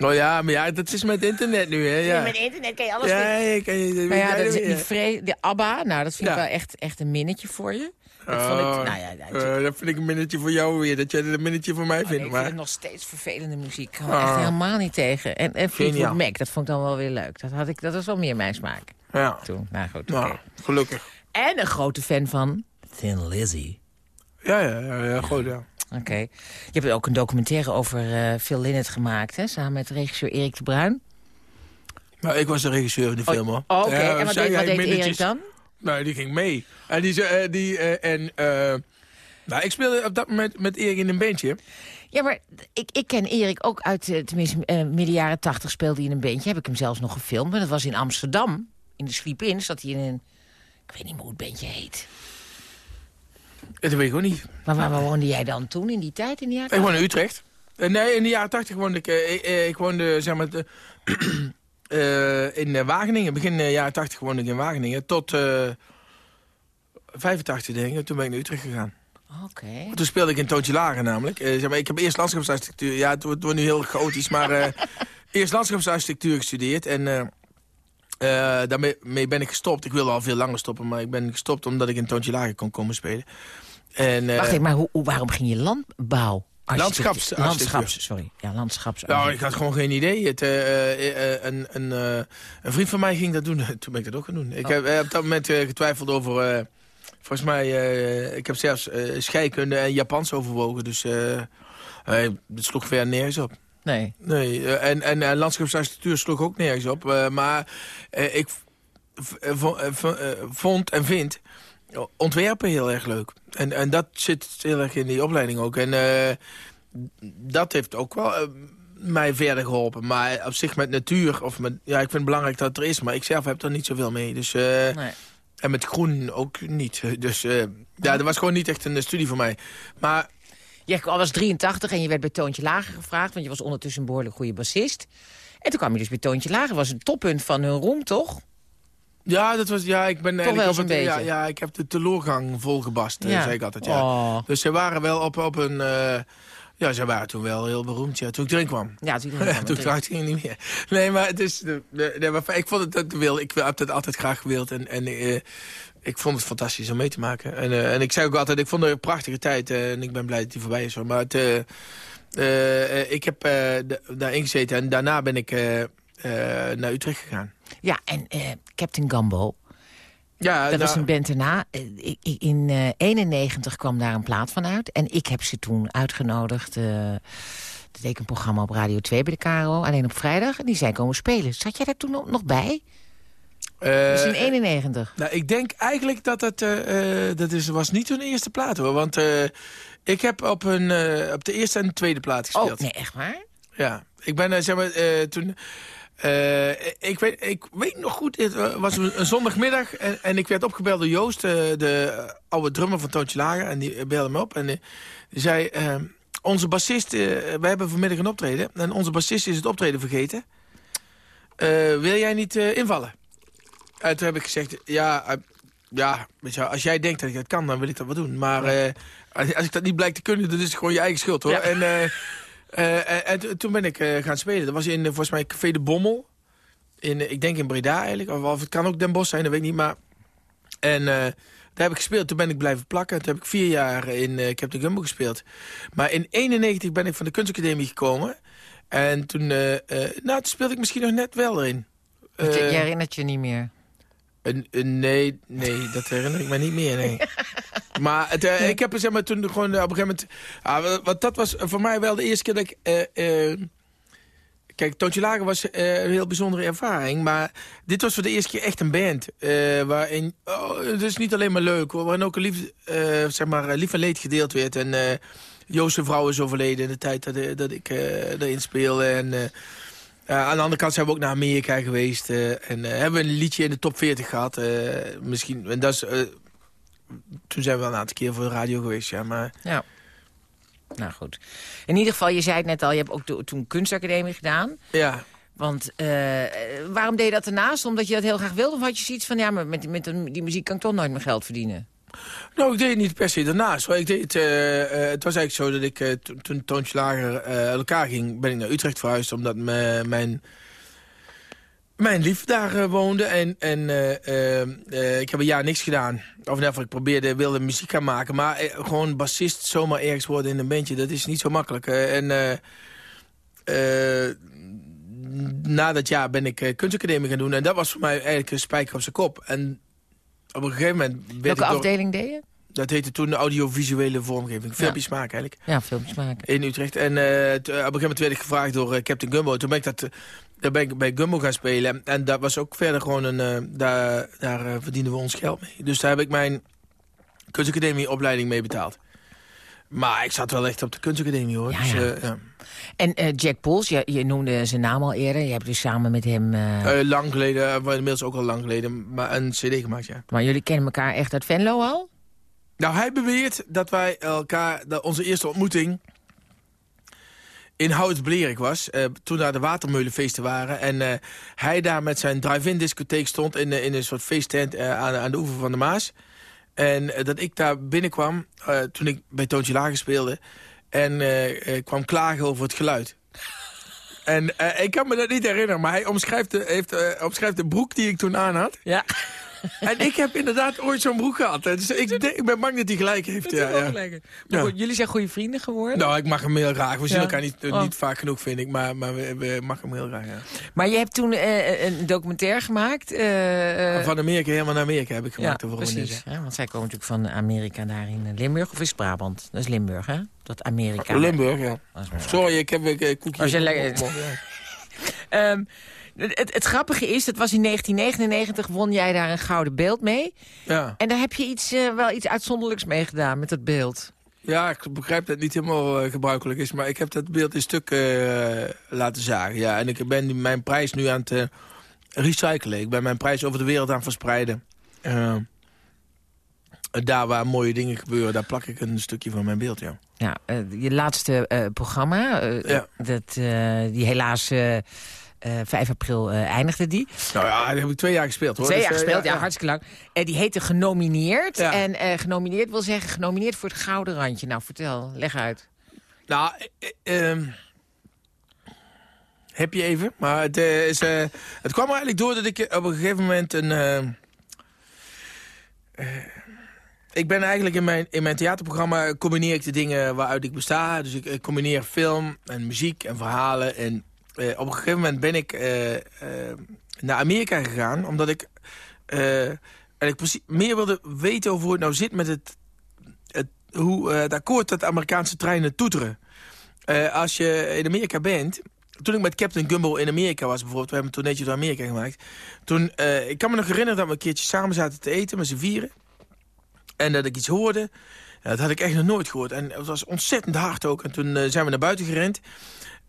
Oh ja, maar ja, dat is met internet nu, hè. Ja, Met internet kan je alles ja, je kan je... Maar ja, dat is die vre de ABBA, nou, dat vind ik wel echt, echt een minnetje voor je. Dat vond ik, Oh, nou ja, eh, dat vind ik een minnetje voor jou weer. Dat jij dat een minnetje voor mij Oh, nee, vindt. ik vind maar... het nog steeds vervelende muziek. Ik kan Ah. echt helemaal niet tegen. En, en Fleetwood. Mac, dat vond ik dan wel weer leuk. Dat, had ik, dat was wel meer mijn smaak Ja, toen. Nou goed, nou, oké. gelukkig. En een grote fan van Thin Lizzy. Ja, ja, ja, ja goed, ja. Oké. Je hebt ook een documentaire over eh, Phil Lynott gemaakt, hè? Samen met regisseur Erik de Bruin. Maar ik was de regisseur van die film, hoor. Oh, Oké, en wat deed, wat deed Erik dan? Nou, die ging mee. En die... eh, die eh, en, nou, ik speelde op dat moment met Erik in een bandje. Ja, maar ik, ik ken Erik ook uit, tenminste eh, midden jaren tachtig speelde hij in een bandje. Heb ik hem zelfs nog gefilmd. Maar dat was in Amsterdam. In de Sleep-In zat hij in een... Ik weet niet meer hoe het bandje heet. Dat weet ik ook niet. Maar waar, waar woonde jij dan toen in die tijd? In die jaren Ik woonde in Utrecht. Eh, nee, in de jaren tachtig woonde ik... eh, ik, eh, woonde, zeg maar... de- eh, in eh, Wageningen. Begin eh, jaren tachtig woonde ik in Wageningen. Tot eh 85, denk ik. Toen ben ik naar Utrecht gegaan. Oké. Toen speelde ik in Toontje Lager namelijk. Eh, zeg maar, ik heb eerst landschapsarchitectuur... Ja, het wordt, nu heel chaotisch, maar... eh, eerst landschapsarchitectuur gestudeerd. En eh, eh, daarmee mee ben ik gestopt. Ik wilde al veel langer stoppen, maar ik ben gestopt... omdat ik in Toontje Lager kon komen spelen. En, eh, Wacht even, maar hoe, waarom ging je landbouw? Landschaps- Landschaps, sorry. Ja, landschaps. Nou, ik had gewoon geen idee. Het, eh, eh, een, een, een vriend van mij ging dat doen. Toen ben ik dat ook gaan doen. Ik Oh. heb op dat moment getwijfeld over... volgens mij, ik heb zelfs scheikunde en Japans overwogen. Dus het sloeg ver nergens op. Nee. Nee, en, en landschapsarchitectuur sloeg ook nergens op. maar ik vond en vind ontwerpen heel erg leuk. En, en dat zit heel erg in die opleiding ook. En eh, dat heeft ook wel eh, mij verder geholpen. Maar op zich met natuur, of met, ja, ik vind het belangrijk dat het er is. Maar ik zelf heb er niet zoveel mee. Dus, eh, nee. En met groen ook niet. Dus ja, dat was gewoon niet echt een studie voor mij. Maar Je was 83 en je werd bij Toontje Lager gevraagd... want je was ondertussen een behoorlijk goede bassist. En toen kwam je dus bij Toontje Lager. Dat was een toppunt van hun roem, toch? Ja, dat was, ja, ik ben Toch eigenlijk wel zo'n het, ja, beetje. ja, ik heb de teleurgang volgebast, eh, Ja. zei ik altijd. Ja. Oh. Dus ze waren wel op, op een... eh, ja, ze waren toen wel heel beroemd, ja, toen ik erin kwam. Ja, toen, Ja, toen vraagde ik niet meer. Nee, maar het is... De- maar ik vond het dat wil. Ik heb het altijd graag gewild. En, en eh, ik vond het fantastisch om mee te maken. En, en ik zei ook altijd, ik vond het een prachtige tijd. en ik ben blij dat die voorbij is. hoor. Maar het, ik heb da- daarin gezeten. En daarna ben ik naar Utrecht gegaan. Ja, en eh, Captain Gumbo, Ja, dat was nou- een band daarna. Eh, In eh 91 kwam daar een plaat van uit. En ik heb ze toen uitgenodigd. eh dat deed ik een programma op Radio 2 bij de KRO. Alleen op vrijdag. En die zijn komen spelen. Zat jij daar toen nog bij? eh, Dat is in 91. Nou, ik denk eigenlijk dat het... eh, eh, dat is, was niet hun eerste plaat, hoor. Want eh, ik heb op, een, eh, op de eerste en tweede plaat gespeeld. Oh, nee, echt waar? Ja, ik ben, eh, zeg maar, eh, toen... eh, ik, weet, ik weet nog goed, het was een, zondagmiddag en, en ik werd opgebeld door Joost, eh, de oude drummer van Toontje Lager. En die belde me op en die zei, eh, onze bassist, we hebben vanmiddag een optreden. En onze bassist is het optreden vergeten. Wil jij niet invallen? En toen heb ik gezegd, ja, ja weet je, als jij denkt dat ik dat kan, dan wil ik dat wel doen. Maar als, ik dat niet blijkt te kunnen, dan is het gewoon je eigen schuld hoor. Ja. En, en, en to- toen ben ik eh, gaan spelen. Dat was in, eh, volgens mij, Café de Bommel. in, ik denk in Breda eigenlijk. Of, of het kan ook Den Bosch zijn, dat weet ik niet. Maar, en daar heb ik gespeeld. Toen ben ik blijven plakken. Toen heb ik vier jaar in uh, Captain Gumbo gespeeld. Maar in 91 ben ik van de kunstacademie gekomen. En toen, nou, toen speelde ik misschien nog net wel erin. je herinnert je niet meer? Nee, nee, dat herinner ik me niet meer, nee. maar het, uh, ik heb zeg maar, toen gewoon uh, op een gegeven moment... Uh, want dat was voor mij wel de eerste keer dat ik... Eh, kijk, Toontje Lager was een heel bijzondere ervaring. Maar dit was voor de eerste keer echt een band. waarin, oh, het is niet alleen maar leuk hoor. Waarin ook een lief, zeg maar, lief en leed gedeeld werd. En Joost vrouw is overleden in de tijd dat, dat ik erin speelde. En aan de andere kant zijn we ook naar Amerika geweest. Uh, en uh, hebben we een liedje in de top 40 gehad. misschien, en dat is, toen zijn we wel een aantal keer voor de radio geweest, ja. Maar... ja. Nou goed. In ieder geval, je zei het net al, je hebt ook toen kunstacademie gedaan. Ja. Want waarom deed je dat ernaast? Omdat je dat heel graag wilde? Of had je zoiets van, ja, maar met, met die muziek kan ik toch nooit meer geld verdienen? Nou, ik deed het niet per se daarnaast. Ik deed het, uh, het was eigenlijk zo dat ik uh, toen Toontje Lager uit elkaar ging... ben ik naar Utrecht verhuisd omdat mijn, mijn lief daar woonde. En, en ik heb een jaar niks gedaan. Of in ik probeerde, wilde muziek gaan maken. Maar gewoon bassist zomaar ergens worden in een bandje, dat is niet zo makkelijk. en na dat jaar ben ik kunstacademie gaan doen. En dat was voor mij eigenlijk een spijker op zijn kop. En op een gegeven moment... Welke afdeling deed je? Dat heette toen de audiovisuele vormgeving. Filmpjes maken eigenlijk. Ja, filmpjes maken. In Utrecht. En uh, op een gegeven moment werd ik gevraagd door uh, Captain Gumbo. Toen ben ik, dat, uh, daar ben ik bij Gumbo gaan spelen. En dat was ook verder gewoon een... daar daar verdienden we ons geld mee. Dus daar heb ik mijn kunstacademie opleiding mee betaald. Maar ik zat wel echt op de kunstacademie hoor. Ja, dus, ja. ja. En uh, Jack Pols, je, je, noemde zijn naam al eerder. Je hebt dus samen met hem... Uh... Uh, lang geleden, inmiddels ook al lang geleden, maar een cd gemaakt, ja. Maar jullie kennen elkaar echt uit Venlo al? Nou, hij beweert dat wij elkaar, dat onze eerste ontmoeting in Hout-Blerik was. toen daar de watermeulenfeesten waren. En hij daar met zijn drive-in discotheek stond in, in een soort feesttent aan, aan de oever van de Maas. En dat ik daar binnenkwam, toen ik bij Toontje Lager speelde... En uh, kwam klagen over het geluid. En uh, ik kan me dat niet herinneren, maar hij omschrijft de, heeft, uh, omschrijft de broek die ik toen aan had. Ja. En ik heb inderdaad ooit zo'n broek gehad. Dus ik, ik, ben bang dat hij gelijk heeft. Ja, ja. Maar goed, jullie zijn goede vrienden geworden? Nou, ik mag hem heel graag. We zien elkaar niet, oh. niet vaak genoeg, vind ik. Maar, maar we, we mag hem heel graag, ja. Maar je hebt toen uh, een documentaire gemaakt. Uh, van Amerika, helemaal naar Amerika heb ik gemaakt. Ja, precies. want zij komen natuurlijk van Amerika daar in Limburg. Of is Brabant? Dat is Limburg, hè? Dat Amerika. Limburg, ja. Sorry, ik heb een koekje. Als je lekker... um, het, het, grappige is, dat was in 1999, won jij daar een gouden beeld mee. Ja. En daar heb je iets, uh, wel iets uitzonderlijks mee gedaan met dat beeld. Ja, ik begrijp dat het niet helemaal uh, gebruikelijk is. Maar ik heb dat beeld in stukken uh, laten zagen. Ja, en ik ben mijn prijs nu aan het recyclen. Ik ben mijn prijs over de wereld aan het verspreiden. daar waar mooie dingen gebeuren, daar plak ik een stukje van mijn beeld, ja. Ja, je laatste programma, ja. dat, die helaas... Uh, eh, 5 april uh, eindigde die. Nou ja, die heb ik twee jaar gespeeld hoor. Twee dus, jaar uh, gespeeld, ja, ja, hartstikke lang. Uh, die heette Genomineerd. Ja. En genomineerd wil zeggen genomineerd voor het gouden randje. Nou, vertel, leg uit. Nou, ehm, heb je even. Maar het, is, het kwam eigenlijk door dat ik op een gegeven moment een... ik ben eigenlijk in mijn, in mijn theaterprogramma combineer ik de dingen waaruit ik besta. Dus ik, ik combineer film en muziek en verhalen en uh, op een gegeven moment ben ik uh, uh, naar Amerika gegaan. Omdat ik eigenlijk meer wilde weten over hoe het nou zit met het, het, hoe, het akkoord dat de Amerikaanse treinen toeteren. als je in Amerika bent... Toen ik met Captain Gumbo in Amerika was bijvoorbeeld... we hebben een toerneetje door Amerika gemaakt... toen, ik kan me nog herinneren dat we een keertje samen zaten te eten met z'n vieren. En dat ik iets hoorde... dat had ik echt nog nooit gehoord. En het was ontzettend hard ook. En toen zijn we naar buiten gerend.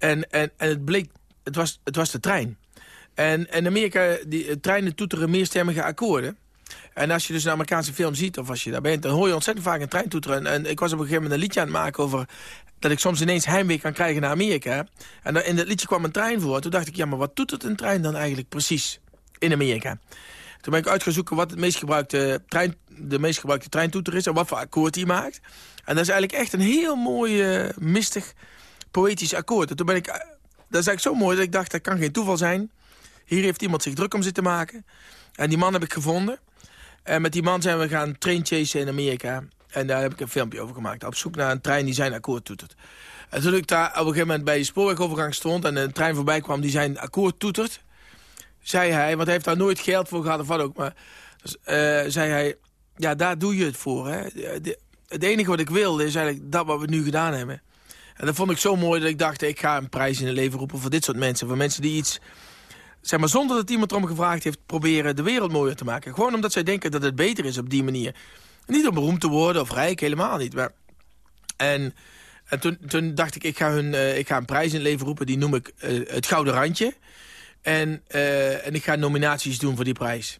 En, en, en het bleek het was, het was de trein. En in Amerika, die eh, treinen toeteren meerstemmige akkoorden. En als je dus een Amerikaanse film ziet, of als je daar bent... dan hoor je ontzettend vaak een trein toeteren. En, ik was op een gegeven moment een liedje aan het maken over... dat ik soms ineens heimwee kan krijgen naar Amerika. En in dat liedje kwam een trein voor. Toen dacht ik, ja, maar wat toetert een trein dan eigenlijk precies in Amerika? Toen ben ik uitgezoeken wat het meest gebruikte trein, de meest gebruikte treintoeter is... en wat voor akkoord die maakt. En dat is eigenlijk echt een heel mooi, mistig, poëtisch akkoord. En toen ben ik dat is eigenlijk zo mooi dat ik dacht, dat kan geen toeval zijn. Hier heeft iemand zich druk om zitten maken. En die man heb ik gevonden. En met die man zijn we gaan train chasen in Amerika. En daar heb ik een filmpje over gemaakt. Op zoek naar een trein die zijn akkoord toetert. En toen ik daar op een gegeven moment bij de spoorwegovergang stond... en een trein voorbij kwam die zijn akkoord toetert... zei hij, want hij heeft daar nooit geld voor gehad of wat ook... maar dus, uh, zei hij, ja, daar doe je het voor. Hè? Het enige wat ik wil is eigenlijk dat wat we nu gedaan hebben. En dat vond ik zo mooi dat ik dacht... ik ga een prijs in het leven roepen voor dit soort mensen. Voor mensen die iets zeg maar, zonder dat iemand erom gevraagd heeft... proberen de wereld mooier te maken. Gewoon omdat zij denken dat het beter is op die manier. Niet om beroemd te worden of rijk, helemaal niet. Maar... En, en toen, toen dacht ik, ik ga, hun, uh, ik ga een prijs in het leven roepen. Die noem ik uh, het Gouden Randje. En, uh, en ik ga nominaties doen voor die prijs.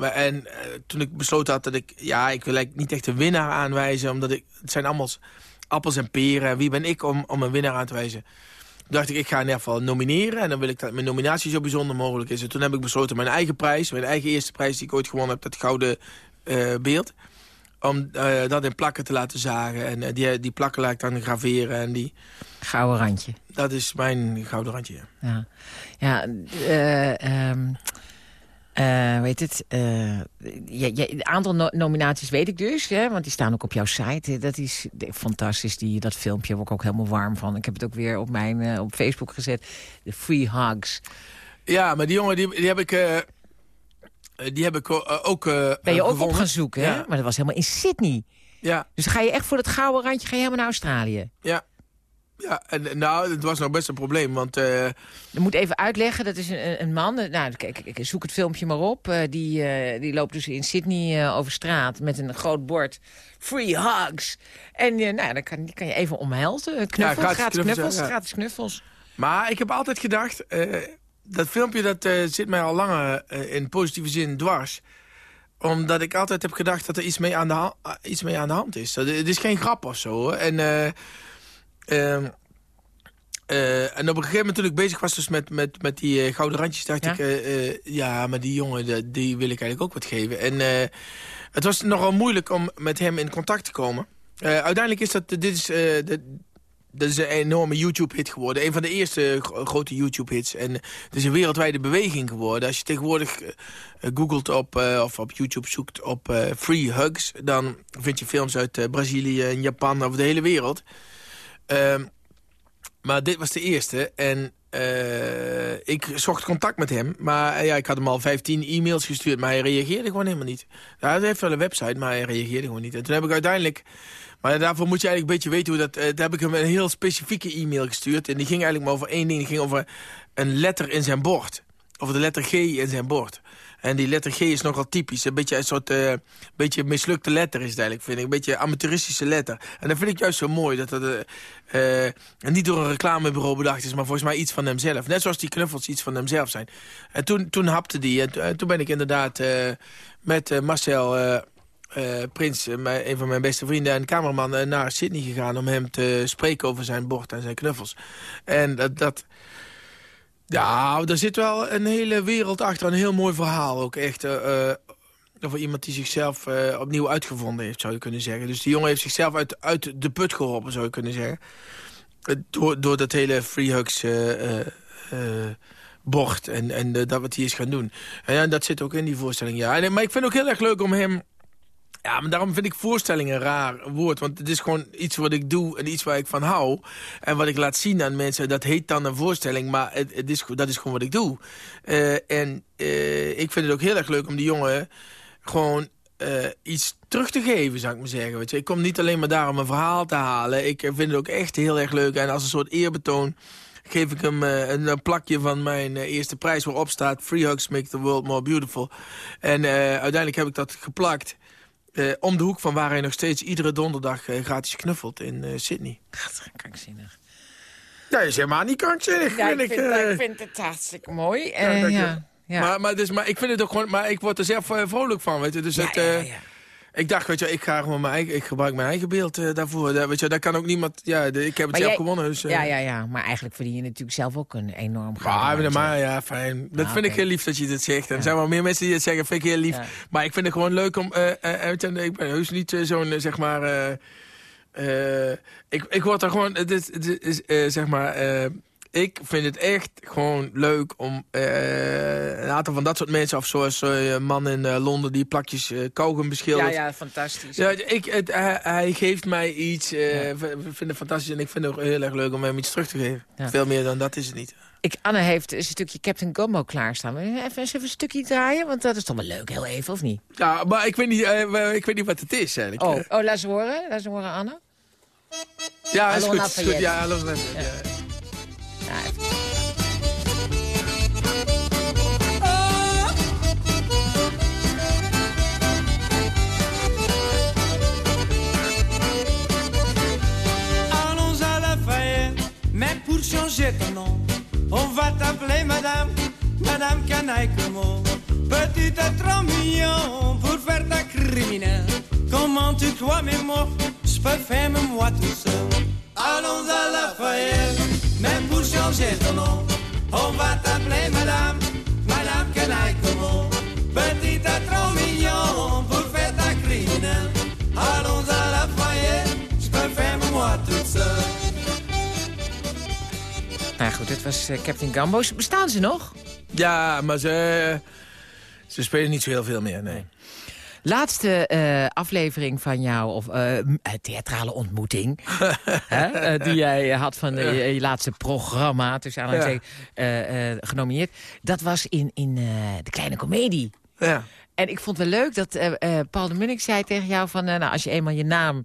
En toen ik besloten had dat ik... Ja, ik wil eigenlijk niet echt een winnaar aanwijzen. Omdat ik, het zijn allemaal appels en peren. Wie ben ik om, om een winnaar aan te wijzen? dacht ik, ik ga in ieder geval nomineren. En dan wil ik dat mijn nominatie zo bijzonder mogelijk is. En toen heb ik besloten mijn eigen prijs, mijn eigen eerste prijs die ik ooit gewonnen heb, dat gouden uh, beeld. Om uh, dat in plakken te laten zagen. En uh, die, die plakken laat ik dan graveren. En die... Gouden randje. Dat is mijn gouden randje, ja. Ja, ja um, uh, weet het, uh, ja, een aantal no nominaties weet ik dus, hè, want die staan ook op jouw site. Dat is fantastisch, die, dat filmpje word ik ook helemaal warm van. Ik heb het ook weer op, mijn, uh, op Facebook gezet, de Free Hugs. Ja, maar die jongen, die, die heb ik... die heb ik ook Ben je ook op gaan zoeken, hè? Maar dat was helemaal in Sydney. Ja. Dus ga je echt voor dat gouden randje, ga je helemaal naar Australië? Ja. Ja, en, nou, het was nog best een probleem, want... Uh... Je moet even uitleggen, dat is een, een man, nou, kijk, ik zoek het filmpje maar op. Uh, die, uh, die loopt dus in Sydney over straat met een groot bord. Free hugs. En nou, dan kan, kan je even omhelzen. Knuffels, ja, gratis, gratis knuffels, ja. gratis knuffels. Maar ik heb altijd gedacht, dat filmpje dat zit mij al langer in positieve zin dwars omdat ik altijd heb gedacht dat er iets mee aan de, hand, iets mee aan de hand is. Het is geen grap of zo. Hoor. En... Uh, uh, en op een gegeven moment toen ik bezig was dus met, met, met die uh, gouden randjes... dacht ja? ik, uh, ja, maar die jongen, die, die, wil ik eigenlijk ook wat geven. En het was nogal moeilijk om met hem in contact te komen. uiteindelijk is dat, dit is, de, dat is een enorme YouTube-hit geworden. Een van de eerste grote YouTube-hits. En het is een wereldwijde beweging geworden. Als je tegenwoordig googelt op, of op YouTube zoekt op Free Hugs... dan vind je films uit Brazilië en Japan over de hele wereld... Uh, maar dit was de eerste. En uh, ik zocht contact met hem. Maar uh, ja, ik had hem al 15 e-mails gestuurd. Maar hij reageerde gewoon helemaal niet. Hij heeft wel een website, maar hij reageerde gewoon niet. En toen heb ik uiteindelijk... Maar daarvoor moet je eigenlijk een beetje weten hoe dat... Uh, toen heb ik hem een heel specifieke e-mail gestuurd. En die ging eigenlijk maar over één ding. Die ging over een letter in zijn bord. Over de letter G in zijn bord. En die letter G is nogal typisch. Een beetje een soort uh, beetje mislukte letter is het eigenlijk, vind ik. Een beetje amateuristische letter. En dat vind ik juist zo mooi. Dat dat uh, uh, niet door een reclamebureau bedacht is, maar volgens mij iets van hemzelf. Net zoals die knuffels iets van hemzelf zijn. En toen, toen hapte die. En toen ben ik inderdaad met Marcel... Prins, een van mijn beste vrienden en cameraman, naar Sydney gegaan... om hem te spreken over zijn bord en zijn knuffels. En dat, dat, ja, er zit wel een hele wereld achter. Een heel mooi verhaal ook echt. Uh, over iemand die zichzelf uh, opnieuw uitgevonden heeft, zou je kunnen zeggen. Dus die jongen heeft zichzelf uit, uit de put geholpen, zou je kunnen zeggen. door, door dat hele Free Hugs bord en, en dat wat hij is gaan doen. En ja, dat zit ook in die voorstelling, ja. En, maar ik vind het ook heel erg leuk om hem ja, maar daarom vind ik voorstelling een raar woord. Want het is gewoon iets wat ik doe en iets waar ik van hou. En wat ik laat zien aan mensen, dat heet dan een voorstelling. Maar het, het is, dat is gewoon wat ik doe. Uh, en uh, ik vind het ook heel erg leuk om die jongen gewoon uh, iets terug te geven, zou ik maar zeggen. Weet je. Ik kom niet alleen maar daar om een verhaal te halen. Ik vind het ook echt heel erg leuk. En als een soort eerbetoon geef ik hem een, plakje van mijn eerste prijs... waarop staat Free Hugs Make the World More Beautiful. En uiteindelijk heb ik dat geplakt... Uh, om de hoek van waar hij nog steeds iedere donderdag uh, gratis knuffelt in uh, Sydney. Ach, krankzinnig. Ja, is helemaal niet krankzinnig. Ja, vind ik, vind, ik vind het hartstikke mooi. Ja, ja, ja. Maar, maar, dus, maar ik vind het ook gewoon, maar ik word er zelf vrolijk van, weet je. Dus het, ik dacht, weet je, ik ga gewoon mijn eigen, ik gebruik mijn eigen beeld uh, daarvoor. Daar, weet je, daar kan ook niemand, ja, de, ik heb het maar zelf jij, gewonnen. Dus, uh, ja, ja, ja, maar eigenlijk verdien je natuurlijk zelf ook een enorm geld. Maar, maar ja, fijn. Dat nou, vind okay. ik heel lief dat je dit zegt. En er zijn wel meer mensen die het zeggen, vind ik heel lief. Ja. Maar ik vind het gewoon leuk om, uh, ik ben heus niet zo'n, zeg maar, ik, ik word er gewoon, dit, dit is, zeg maar ik vind het echt gewoon leuk om een aantal van dat soort mensen... of zoals een man in Londen die plakjes uh, kauwgum beschildert. Ja, ja, fantastisch. Ja, ik, het, hij, geeft mij iets, ik vind het fantastisch... en ik vind het ook heel erg leuk om hem iets terug te geven. Veel meer dan dat is het niet. Ik, Anne heeft een stukje Captain Gumbo klaarstaan. Even, even een stukje draaien, want dat is toch wel leuk, heel even, of niet? Ja, maar ik weet niet, uh, ik weet niet wat het is eigenlijk. Oh, oh laat ze horen. Laat ze horen, Anne. Ja, is goed, is goed. Ja, ja. ja. Allons à Lafayette, mais pour changer ton nom On va t'appeler madame, madame Canaille Como. Petit à 3 millions pour faire ta criminelle. Comment tu crois, mais moi, je peux faire moi tout seul. Allons à la Lafayette, même pour changer ton nom. On va t'appeler madame, madame Canaille Como. Petit à 3 millions pour faire ta criminelle. Allons à la Lafayette, je peux faire moi tout seul. Nou goed, dit was uh, Captain Gambo. Bestaan ze nog? Ja, maar ze, ze spelen niet zo heel veel meer, nee. Laatste uh, aflevering van jou, of uh, theatrale ontmoeting... hè, die jij had van ja. je, je, laatste programma, tussen aanhalingstekens, genomineerd... dat was in, in de Kleine Comedie. Ja. En ik vond het wel leuk dat Paul de Munnik zei tegen jou... van nou, als je eenmaal je naam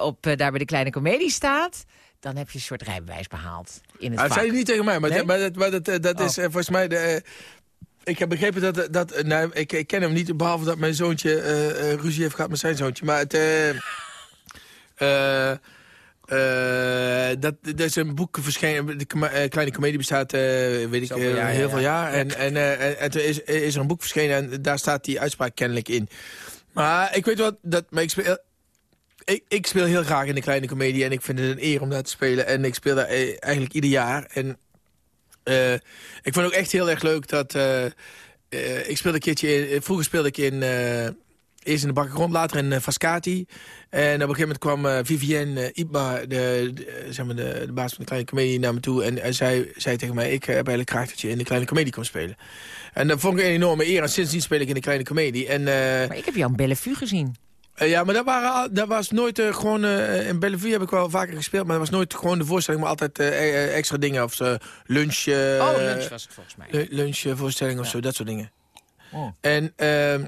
op, daar bij de Kleine Comedie staat dan heb je een soort rijbewijs behaald. In het dat zei je niet tegen mij, maar, nee? dat, maar dat, dat, dat is oh. volgens mij... De, ik heb begrepen dat... dat nou, ik, ik ken hem niet, behalve dat mijn zoontje uh, ruzie heeft gehad met zijn zoontje. Maar het... Uh, dat, dat is een boek verschenen. De kleine comedie bestaat, weet ik, jaar, heel veel jaar. En, en, en, en er is, is er een boek verschenen en daar staat die uitspraak kennelijk in. Maar ik weet wel dat. Maar ik speel, ik, ik, speel heel graag in de kleine comedie en ik vind het een eer om daar te spelen. En ik speel daar eh, eigenlijk ieder jaar. En uh, ik vond ook echt heel erg leuk dat... Uh, uh, ik speelde een keertje in, vroeger speelde ik in... eerst in de bakkergrond, later in Fascati. En op een gegeven moment kwam Vivienne Iba, de, zeg maar de, de, baas van de kleine comedie, naar me toe. En, en zij zei tegen mij, ik heb eigenlijk graag dat je in de kleine comedie komt spelen. En dat vond ik een enorme eer. En sindsdien speel ik in de kleine comedie. En, maar ik heb jou in Bellevue gezien. Uh, ja, maar dat, waren, dat was nooit uh, gewoon... Uh, in Bellevue heb ik wel vaker gespeeld... maar dat was nooit gewoon de voorstelling... maar altijd extra dingen. Of lunch... oh, lunch was het volgens mij. lunchvoorstelling of zo, dat soort dingen. Oh. En ehm,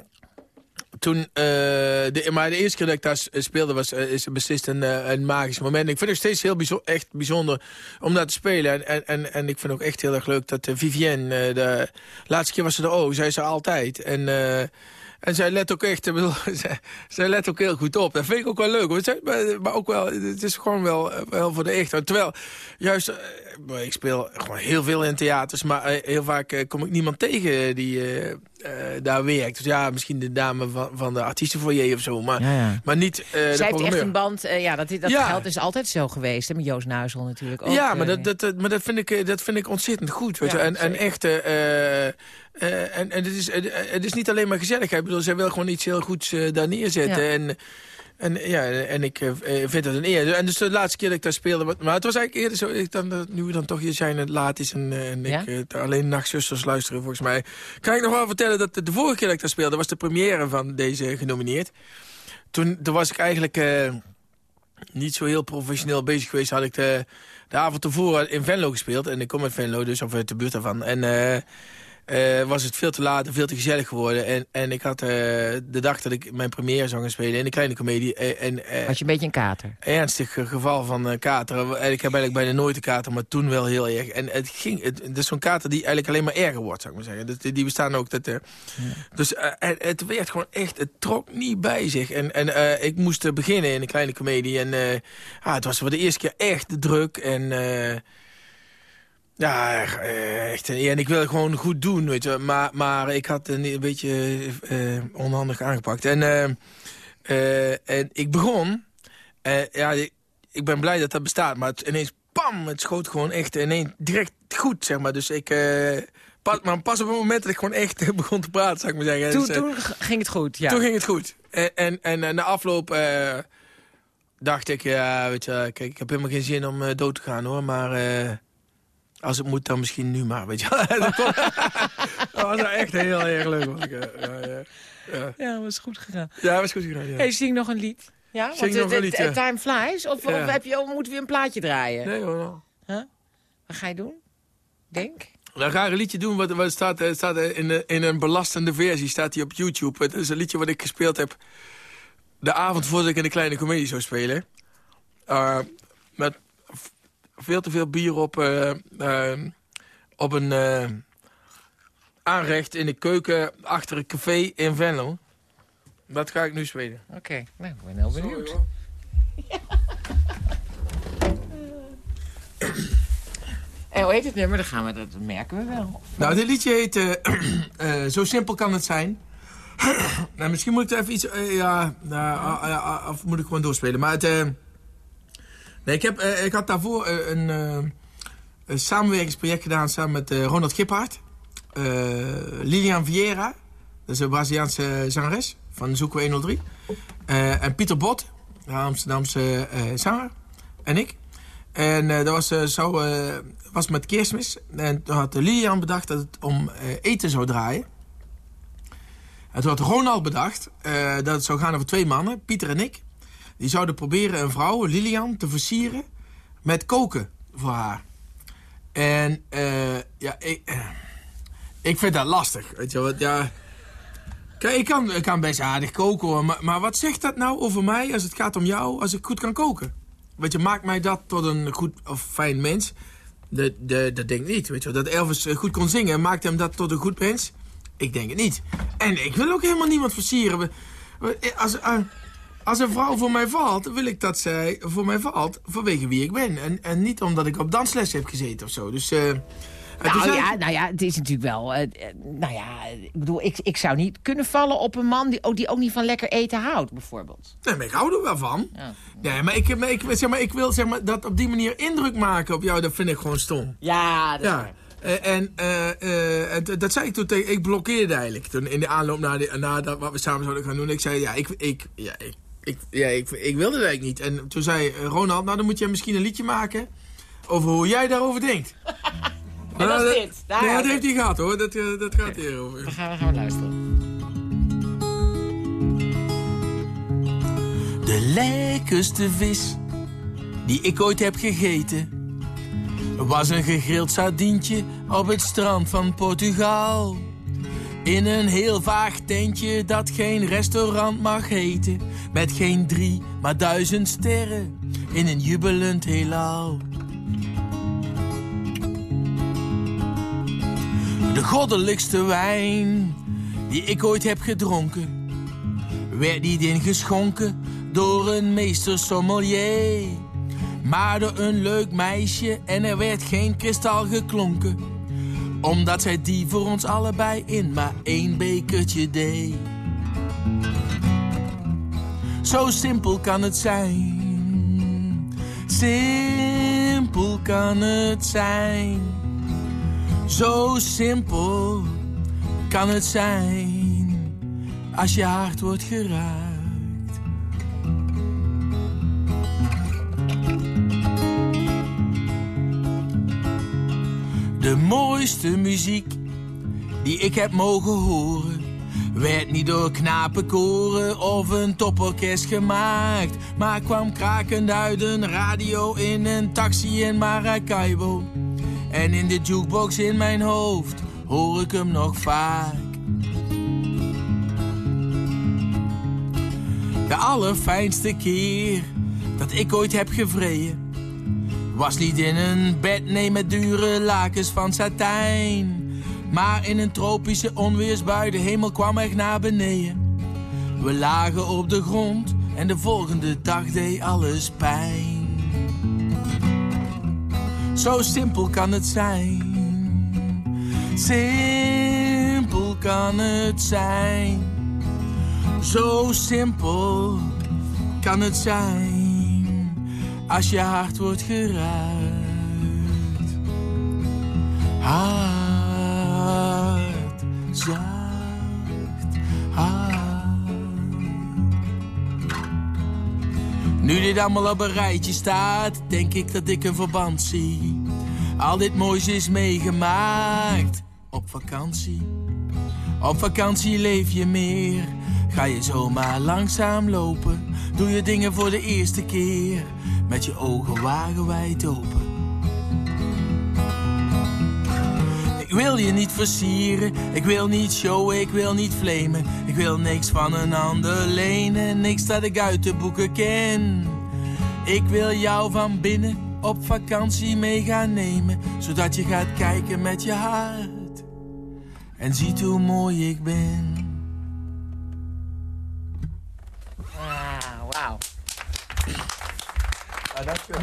toen... de, maar de eerste keer dat ik daar speelde... Was, is beslist een, een magisch moment. Ik vind het steeds heel bijzonder, echt bijzonder om daar te spelen. En, en, en, en ik vind ook echt heel erg leuk dat Vivienne... de laatste keer was ze er ook. Zij is er altijd. En... En zij let ook echt, zij, zij, let ook heel goed op. Dat vind ik ook wel leuk. Maar, maar ook wel, het is gewoon wel, wel voor de echt. Terwijl, juist, eh, ik speel gewoon heel veel in theaters. Maar eh, heel vaak eh, kom ik niemand tegen die daar werkt. Dus ja, misschien de dame van, van de artiestenfoyer of zo. Maar, maar niet Zij heeft echt een band, ja, dat, dat ja. is altijd zo geweest. Hè, met Joost Nuisel natuurlijk ook. Ja, maar, dat, dat, maar dat, vind ik, dat vind ik ontzettend goed. Weet je? En, en echt... Uh, en en het, is, het is niet alleen maar gezelligheid. Ik bedoel, zij wil gewoon iets heel goeds uh, daar neerzetten. Ja. En, en, ja, en ik uh, vind het een eer. En dus de laatste keer dat ik daar speelde... Maar het was eigenlijk eerder zo... Ik dan, nu we dan toch hier zijn het laat is en, en ja? ik alleen nachtzusters luisteren volgens mij... Kan ik nog wel vertellen dat de vorige keer dat ik daar speelde... was de première van deze genomineerd. Toen, toen was ik eigenlijk niet zo heel professioneel bezig geweest. Had ik de, de avond tevoren in Venlo gespeeld. En ik kom uit Venlo, dus of uit de buurt daarvan. En uh, was het veel te laat en veel te gezellig geworden. En, en ik had uh, de dag dat ik mijn première zou gaan spelen in de kleine comedie. Uh, en, Had je een beetje een kater? Ernstig geval van kater. En ik heb eigenlijk bijna nooit een kater, maar toen wel heel erg. En het ging, het, het is zo'n kater die eigenlijk alleen maar erger wordt, zou ik maar zeggen. Dat, die bestaan ook. Dat, ja. Dus het, het, werd gewoon echt, het trok niet bij zich. En, en ik moest beginnen in de kleine comedie. En ah, het was voor de eerste keer echt druk. En... Ja, eh, echt. En ik wil het gewoon goed doen, weet je. Maar, maar ik had een, een beetje uh, onhandig aangepakt. En, uh, en ik begon... ja, ik ben blij dat dat bestaat. Maar het, ineens, pam, het schoot gewoon echt ineens direct goed, zeg maar. Dus ik... pas, maar pas op het moment dat ik gewoon echt begon te praten, zou ik maar zeggen. Toen, dus, toen ging het goed, ja. Toen ging het goed. En, en, en na afloop dacht ik, ja, weet je, kijk, ik heb helemaal geen zin om dood te gaan, hoor. Maar Als het moet, dan misschien nu maar, weet je dat was nou echt heel erg leuk. ik, eh, Ja, ja, ja. Ja, was goed gegaan. ja was goed gedaan, ja. Hey, zing nog een lied. Ja, Zing want nog het- een het- lied, ja. het Time flies. Of, Ja. of heb je, of moeten we weer een plaatje draaien? Nee hoor. Wat ga je doen? Denk. Dan ga ik een liedje doen wat, wat staat, eh, staat eh, in, de- in een belastende versie. Staat die op YouTube. Het is een liedje wat ik gespeeld heb de avond voordat ik in de kleine comedie zou spelen. Eh, met veel te veel bier op, eh, eh, op een eh, aanrecht in de keuken achter een café in Venlo. Dat ga ik nu spelen. Oké, nou, ik ben heel benieuwd. En hoe heet het nummer? Dan gaan we, dat merken we wel. Nou, dit liedje heet Zo simpel kan het zijn. nou, misschien moet ik er even iets... ja, nou, ah, ah, ah, of moet ik gewoon doorspelen. Maar het... nee, ik, heb, eh, ik had daarvoor eh, een, eh, een samenwerkingsproject gedaan samen met Ronald Giphart. Lilian Vieira. Dat is een Braziliaanse zangeres van Zoeken we 103. Eh, en Pieter Bot, een Amsterdamse zanger. En ik. En dat was, zo, was met kerstmis. En toen had Lilian bedacht dat het om eten zou draaien. En toen had Ronald bedacht dat het zou gaan over twee mannen, Pieter en ik. Die zouden proberen een vrouw, Lilian, te versieren met koken voor haar. En eh, ja, ik, eh, ik vind dat lastig. Weet je wat, ja... Kijk, ik kan, ik kan best aardig koken hoor, maar, maar wat zegt dat nou over mij als het gaat om jou, als ik goed kan koken? Weet je, maakt mij dat tot een goed of fijn mens? Dat, dat, dat denk ik niet. Weet je, dat Elvis eh, goed kon zingen, maakt hem dat tot een goed mens? Ik denk het niet. En ik wil ook helemaal niemand versieren. Als, als een vrouw voor mij valt, wil ik dat zij voor mij valt vanwege wie ik ben. En, en niet omdat ik op dansles heb gezeten of zo. Dus, eh, Nou ja, nou ja, het is natuurlijk wel... eh, eh, nou ja, ik bedoel, ik, ik zou niet kunnen vallen op een man die ook, die ook niet van lekker eten houdt, bijvoorbeeld. Nee, maar ik hou er wel van. Ja. Nee, maar ik, maar ik, zeg maar, ik wil zeg maar, dat op die manier indruk maken op jou. Dat vind ik gewoon stom. Ja, dat is Ja. waar. En dat zei ik toen tegen... Ik blokkeerde eigenlijk toen in de aanloop naar, de, naar dat, wat we samen zouden gaan doen. Ik zei, ja, ik, ik, ja, ik, ik, ja, ik, ik wilde dat eigenlijk niet. En toen zei eh, Ronald, nou dan moet je misschien een liedje maken... over hoe jij daarover denkt. En dat Nou, is dit. Daar ja, gaat dat heeft hij gehad hoor. Dat, eh, dat gaat hier over. Dan gaan we, gaan we luisteren. De lekkerste vis die ik ooit heb gegeten was een gegrild sardientje op het strand van Portugal. In een heel vaag tentje dat geen restaurant mag heten. Met geen drie, maar duizend sterren in een jubelend heelal. De goddelijkste wijn die ik ooit heb gedronken werd niet ingeschonken door een meester sommelier. Maar door een leuk meisje en er werd geen kristal geklonken. Omdat zij die voor ons allebei in maar één bekertje deed. Zo simpel kan het zijn. Simpel kan het zijn. Zo simpel kan het zijn als je hart wordt geraakt. De mooiste muziek die ik heb mogen horen, werd niet door knapenkoren of een toporkest gemaakt, maar kwam krakend uit een radio in een taxi in Maracaibo. En in de jukebox in mijn hoofd hoor ik hem nog vaak. De allerfijnste keer dat ik ooit heb gevreden was niet in een bed, nee met dure lakens van satijn. Maar in een tropische onweersbui, de hemel kwam echt naar beneden. We lagen op de grond en de volgende dag deed alles pijn. Zo simpel kan het zijn. Simpel kan het zijn. Zo simpel kan het zijn als je hart wordt geraakt. Hart, zacht, hart. Nu dit allemaal op een rijtje staat, denk ik dat ik een verband zie. al dit moois is meegemaakt. Op vakantie, op vakantie leef je meer. Ga je zomaar langzaam lopen, doe je dingen voor de eerste keer. Met je ogen wagenwijd open. Ik wil je niet versieren, ik wil niet showen, ik wil niet flamen. Ik wil niks van een ander lenen, niks dat ik uit de boeken ken. Ik wil jou van binnen op vakantie mee gaan nemen, zodat je gaat kijken met je hart en ziet hoe mooi ik ben.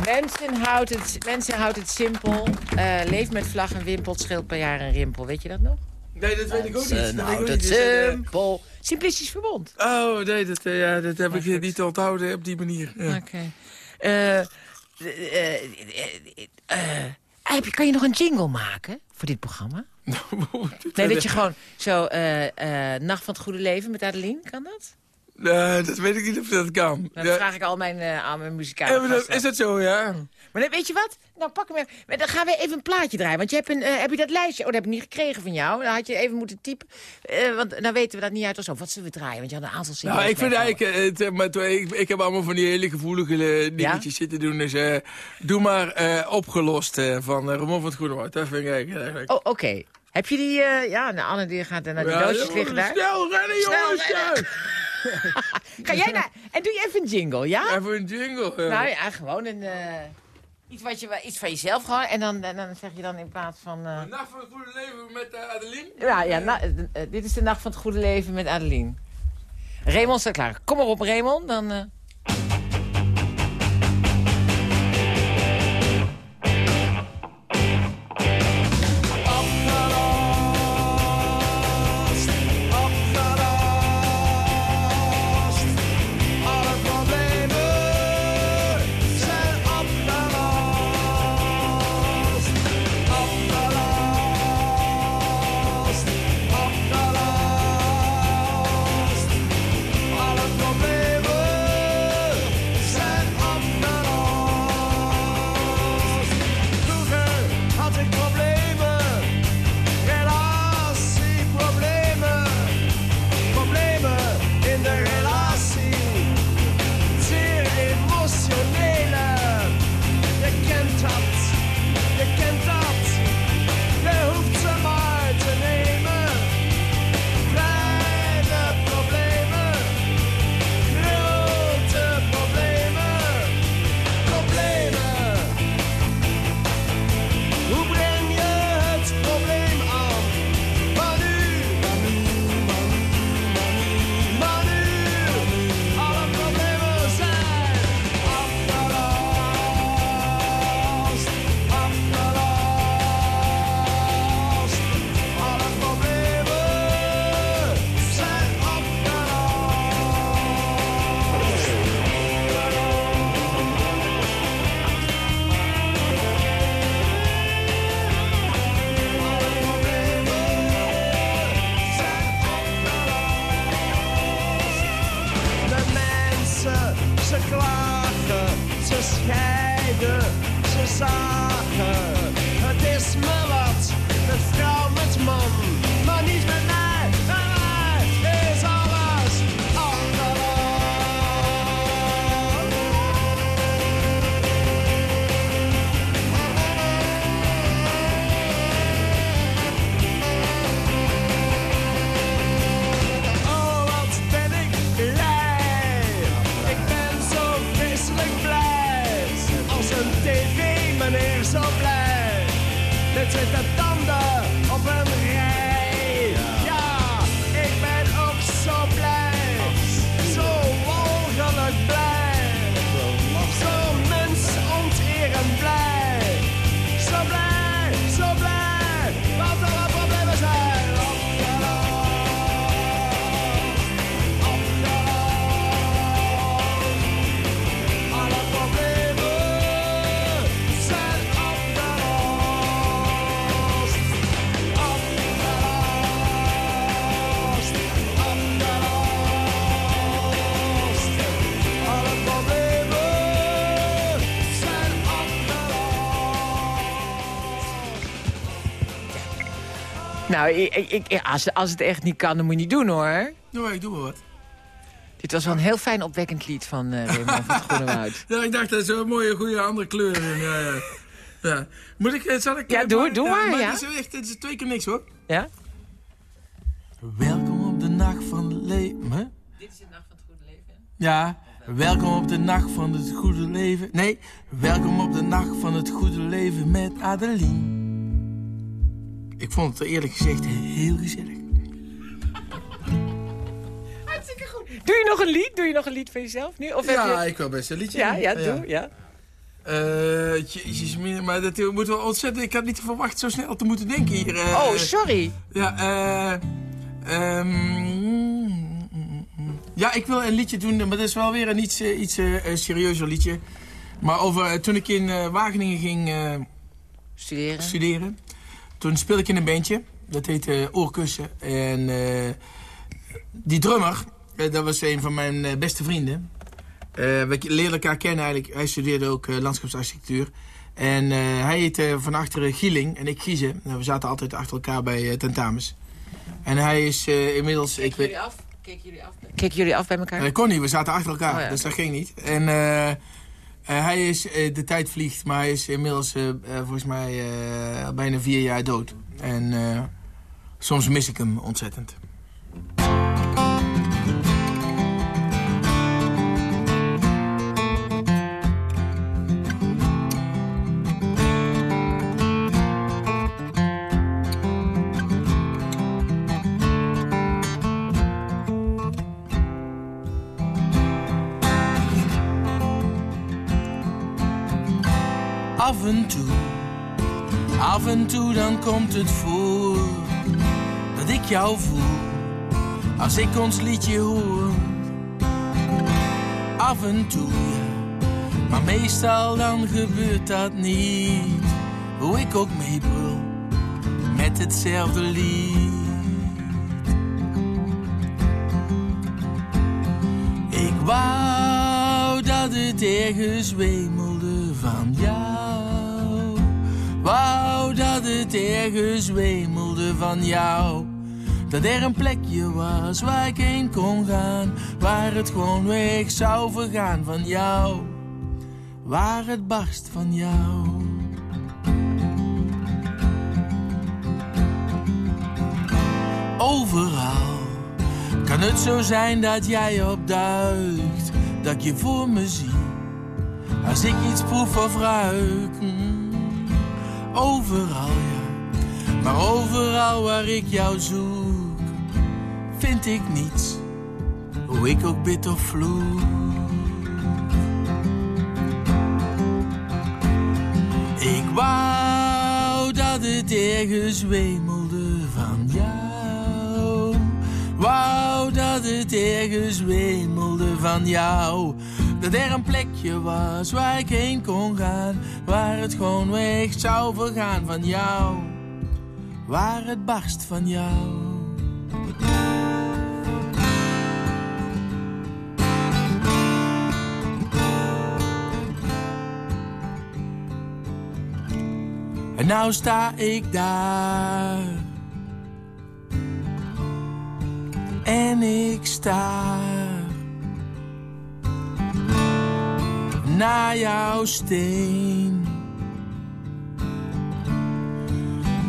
Mensen houdt het, mensen houdt het simpel. Eh, leef met vlag en wimpel, scheelt per jaar een rimpel. Weet je dat nog? Nee, dat weet ik ook niet. Mensen Dat houdt niet. het eh, simpel. Simplistisch verbond. Oh, nee, dat, eh, ja, dat heb ik eh, niet onthouden op die manier. Ja. Oké. Eh, eh, eh, eh, eh, heb je- kan je nog een jingle maken voor dit programma? Nee, dat je gewoon zo... eh, eh, Nacht van het Goede Leven met Adeline, kan dat? Nee, dat weet ik niet of dat kan. Nou, Ja. dat vraag ik al mijn, eh, aan mijn muzikale Eh, maar dat- gasten. is dat zo, ja? Maar dan, weet je wat? Nou, pak hem even. Dan gaan we even een plaatje draaien. Want je hebt, een, eh, heb je dat lijstje... Oh, dat heb ik niet gekregen van jou. Dan had je even moeten typen. Eh, want dan weten we dat niet uit of zo. Wat zullen we draaien? Want je had een aantal zingen. Nou, ik vind eigenlijk, eh, het, eh, maar ik, ik heb allemaal van die hele gevoelige eh, dingetjes zitten doen. Dus eh, doe maar eh, opgelost eh, van uh, Ramon van het Goede Woord. Dat vind ik eigenlijk. Oh, oké. Heb je die... eh, ja, nou, Anne die gaat naar die Ja, doosjes liggen daar. Snel rennen, Snel jongens! rennen. Ga jij naar... En doe je even een jingle, ja? Even een jingle. ja. Nou ja, gewoon een... eh, iets, wat je, iets van jezelf gewoon. En dan, en dan zeg je dan in plaats van... eh, Nacht van het Goede Leven met eh, Adeline. Ja, ja na- dit is de Nacht van het Goede Leven met Adeline. Raymond staat klaar. Kom maar op, Raymond. Dan, Nou, ik, ik, als, als het echt niet kan, dan moet je niet doen, hoor. Nou, ik doe wel wat. Dit was wel een heel fijn opwekkend lied van uh, Wim van het Groene Woud. Ja, ik dacht, dat is een mooie, goede andere kleur. Ja, ja. ja. Moet ik, zal ik... Ja, doe, doe maar, ja. Het is, echt, het is twee keer niks, hoor. Ja? Welkom op de nacht van het leven. Dit is de nacht van het goede leven. Ja. Welkom op de nacht van het goede leven. Nee, welkom op de nacht van het goede leven met Adeline. Ik vond het eerlijk gezegd heel gezellig. Hartstikke goed. Doe je nog een lied? Doe je nog een lied van jezelf nu? Of ja, heb je... ik wil best een liedje Ja, ja, doe, ja. Uh, jezus, maar dat moet wel ontzettend... Ik had niet verwacht zo snel te moeten denken hier. Uh, oh, sorry. Ja, eh... Um, ja, ik wil een liedje doen, maar dat is wel weer een iets, iets serieuzer liedje. Maar over toen ik in Wageningen ging studeren. studeren, toen speelde ik in een bandje. Dat heette Oorkussen. En die drummer, dat was een van mijn beste vrienden. we leerden elkaar kennen eigenlijk. Hij studeerde ook landschapsarchitectuur. En hij heette van achteren Gieling en ik Giezen. we zaten altijd achter elkaar bij tentamens. En hij is inmiddels... Kijk ik weet, af? Keken jullie af? Keken jullie af bij elkaar? Dat kon niet, we zaten achter elkaar, Oh ja. dus dat ging niet. En hij is, uh, de tijd vliegt, maar hij is inmiddels volgens mij bijna vier jaar dood. En soms mis ik hem ontzettend. Af en toe, af en toe dan komt het voor dat ik jou voel als ik ons liedje hoor. Af en toe, ja, maar meestal dan gebeurt dat niet. Hoe ik ook meebrul met hetzelfde lied. Ik wou dat het ergens wemelde Wou dat het ergens wemelde van jou. Dat er een plekje was waar ik heen kon gaan. Waar het gewoon weg zou vergaan van jou. Waar het barst van jou. Overal kan het zo zijn dat jij opduikt. Dat je voor me zie. Als ik iets proef of ruik. Overal, ja. Maar overal waar ik jou zoek, vind ik niets. Hoe ik ook bid of vloek. Ik wou dat het ergens wemelde van jou. Wou dat het ergens wemelde van jou. Dat er een plekje was waar ik heen kon gaan. Waar het gewoon weg zou vergaan van jou. Waar het barst van jou. En nou sta ik daar. En ik sta naar jouw steen.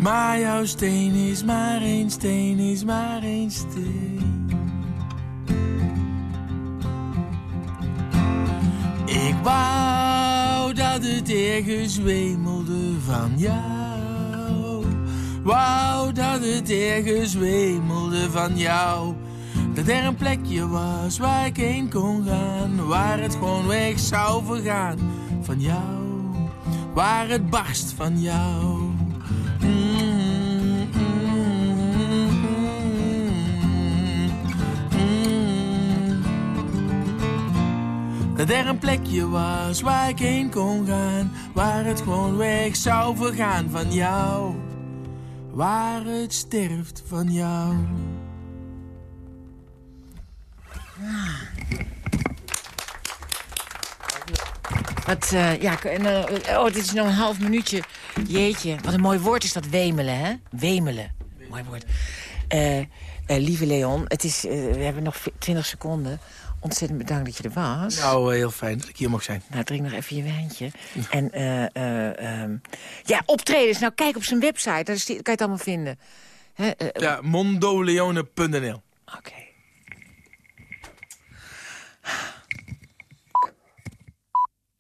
Maar jouw steen is maar één steen, is maar één steen. Ik wou dat het ergens wemelde van jou. Wou dat het ergens wemelde van jou. Dat er een plekje was waar ik heen kon gaan. Waar het gewoon weg zou vergaan van jou. Waar het barst van jou. Dat er een plekje was waar ik heen kon gaan. Waar het gewoon weg zou vergaan van jou. Waar het sterft van jou. Wat, uh, ja, en, uh, oh, dit is nog een half minuutje. Jeetje, wat een mooi woord is dat wemelen, hè? Wemelen. mooi woord. Eh, eh, lieve Leon, het is, eh, we hebben nog 20 seconden. Ontzettend bedankt dat je er was. Nou, eh, heel fijn dat ik hier mag zijn. Nou, drink nog even je wijntje. En eh, eh, ehm, ja, optredens. Nou, kijk op zijn website. Daar kan je het allemaal vinden. Eh, Ja, mondoleone.nl. Oké.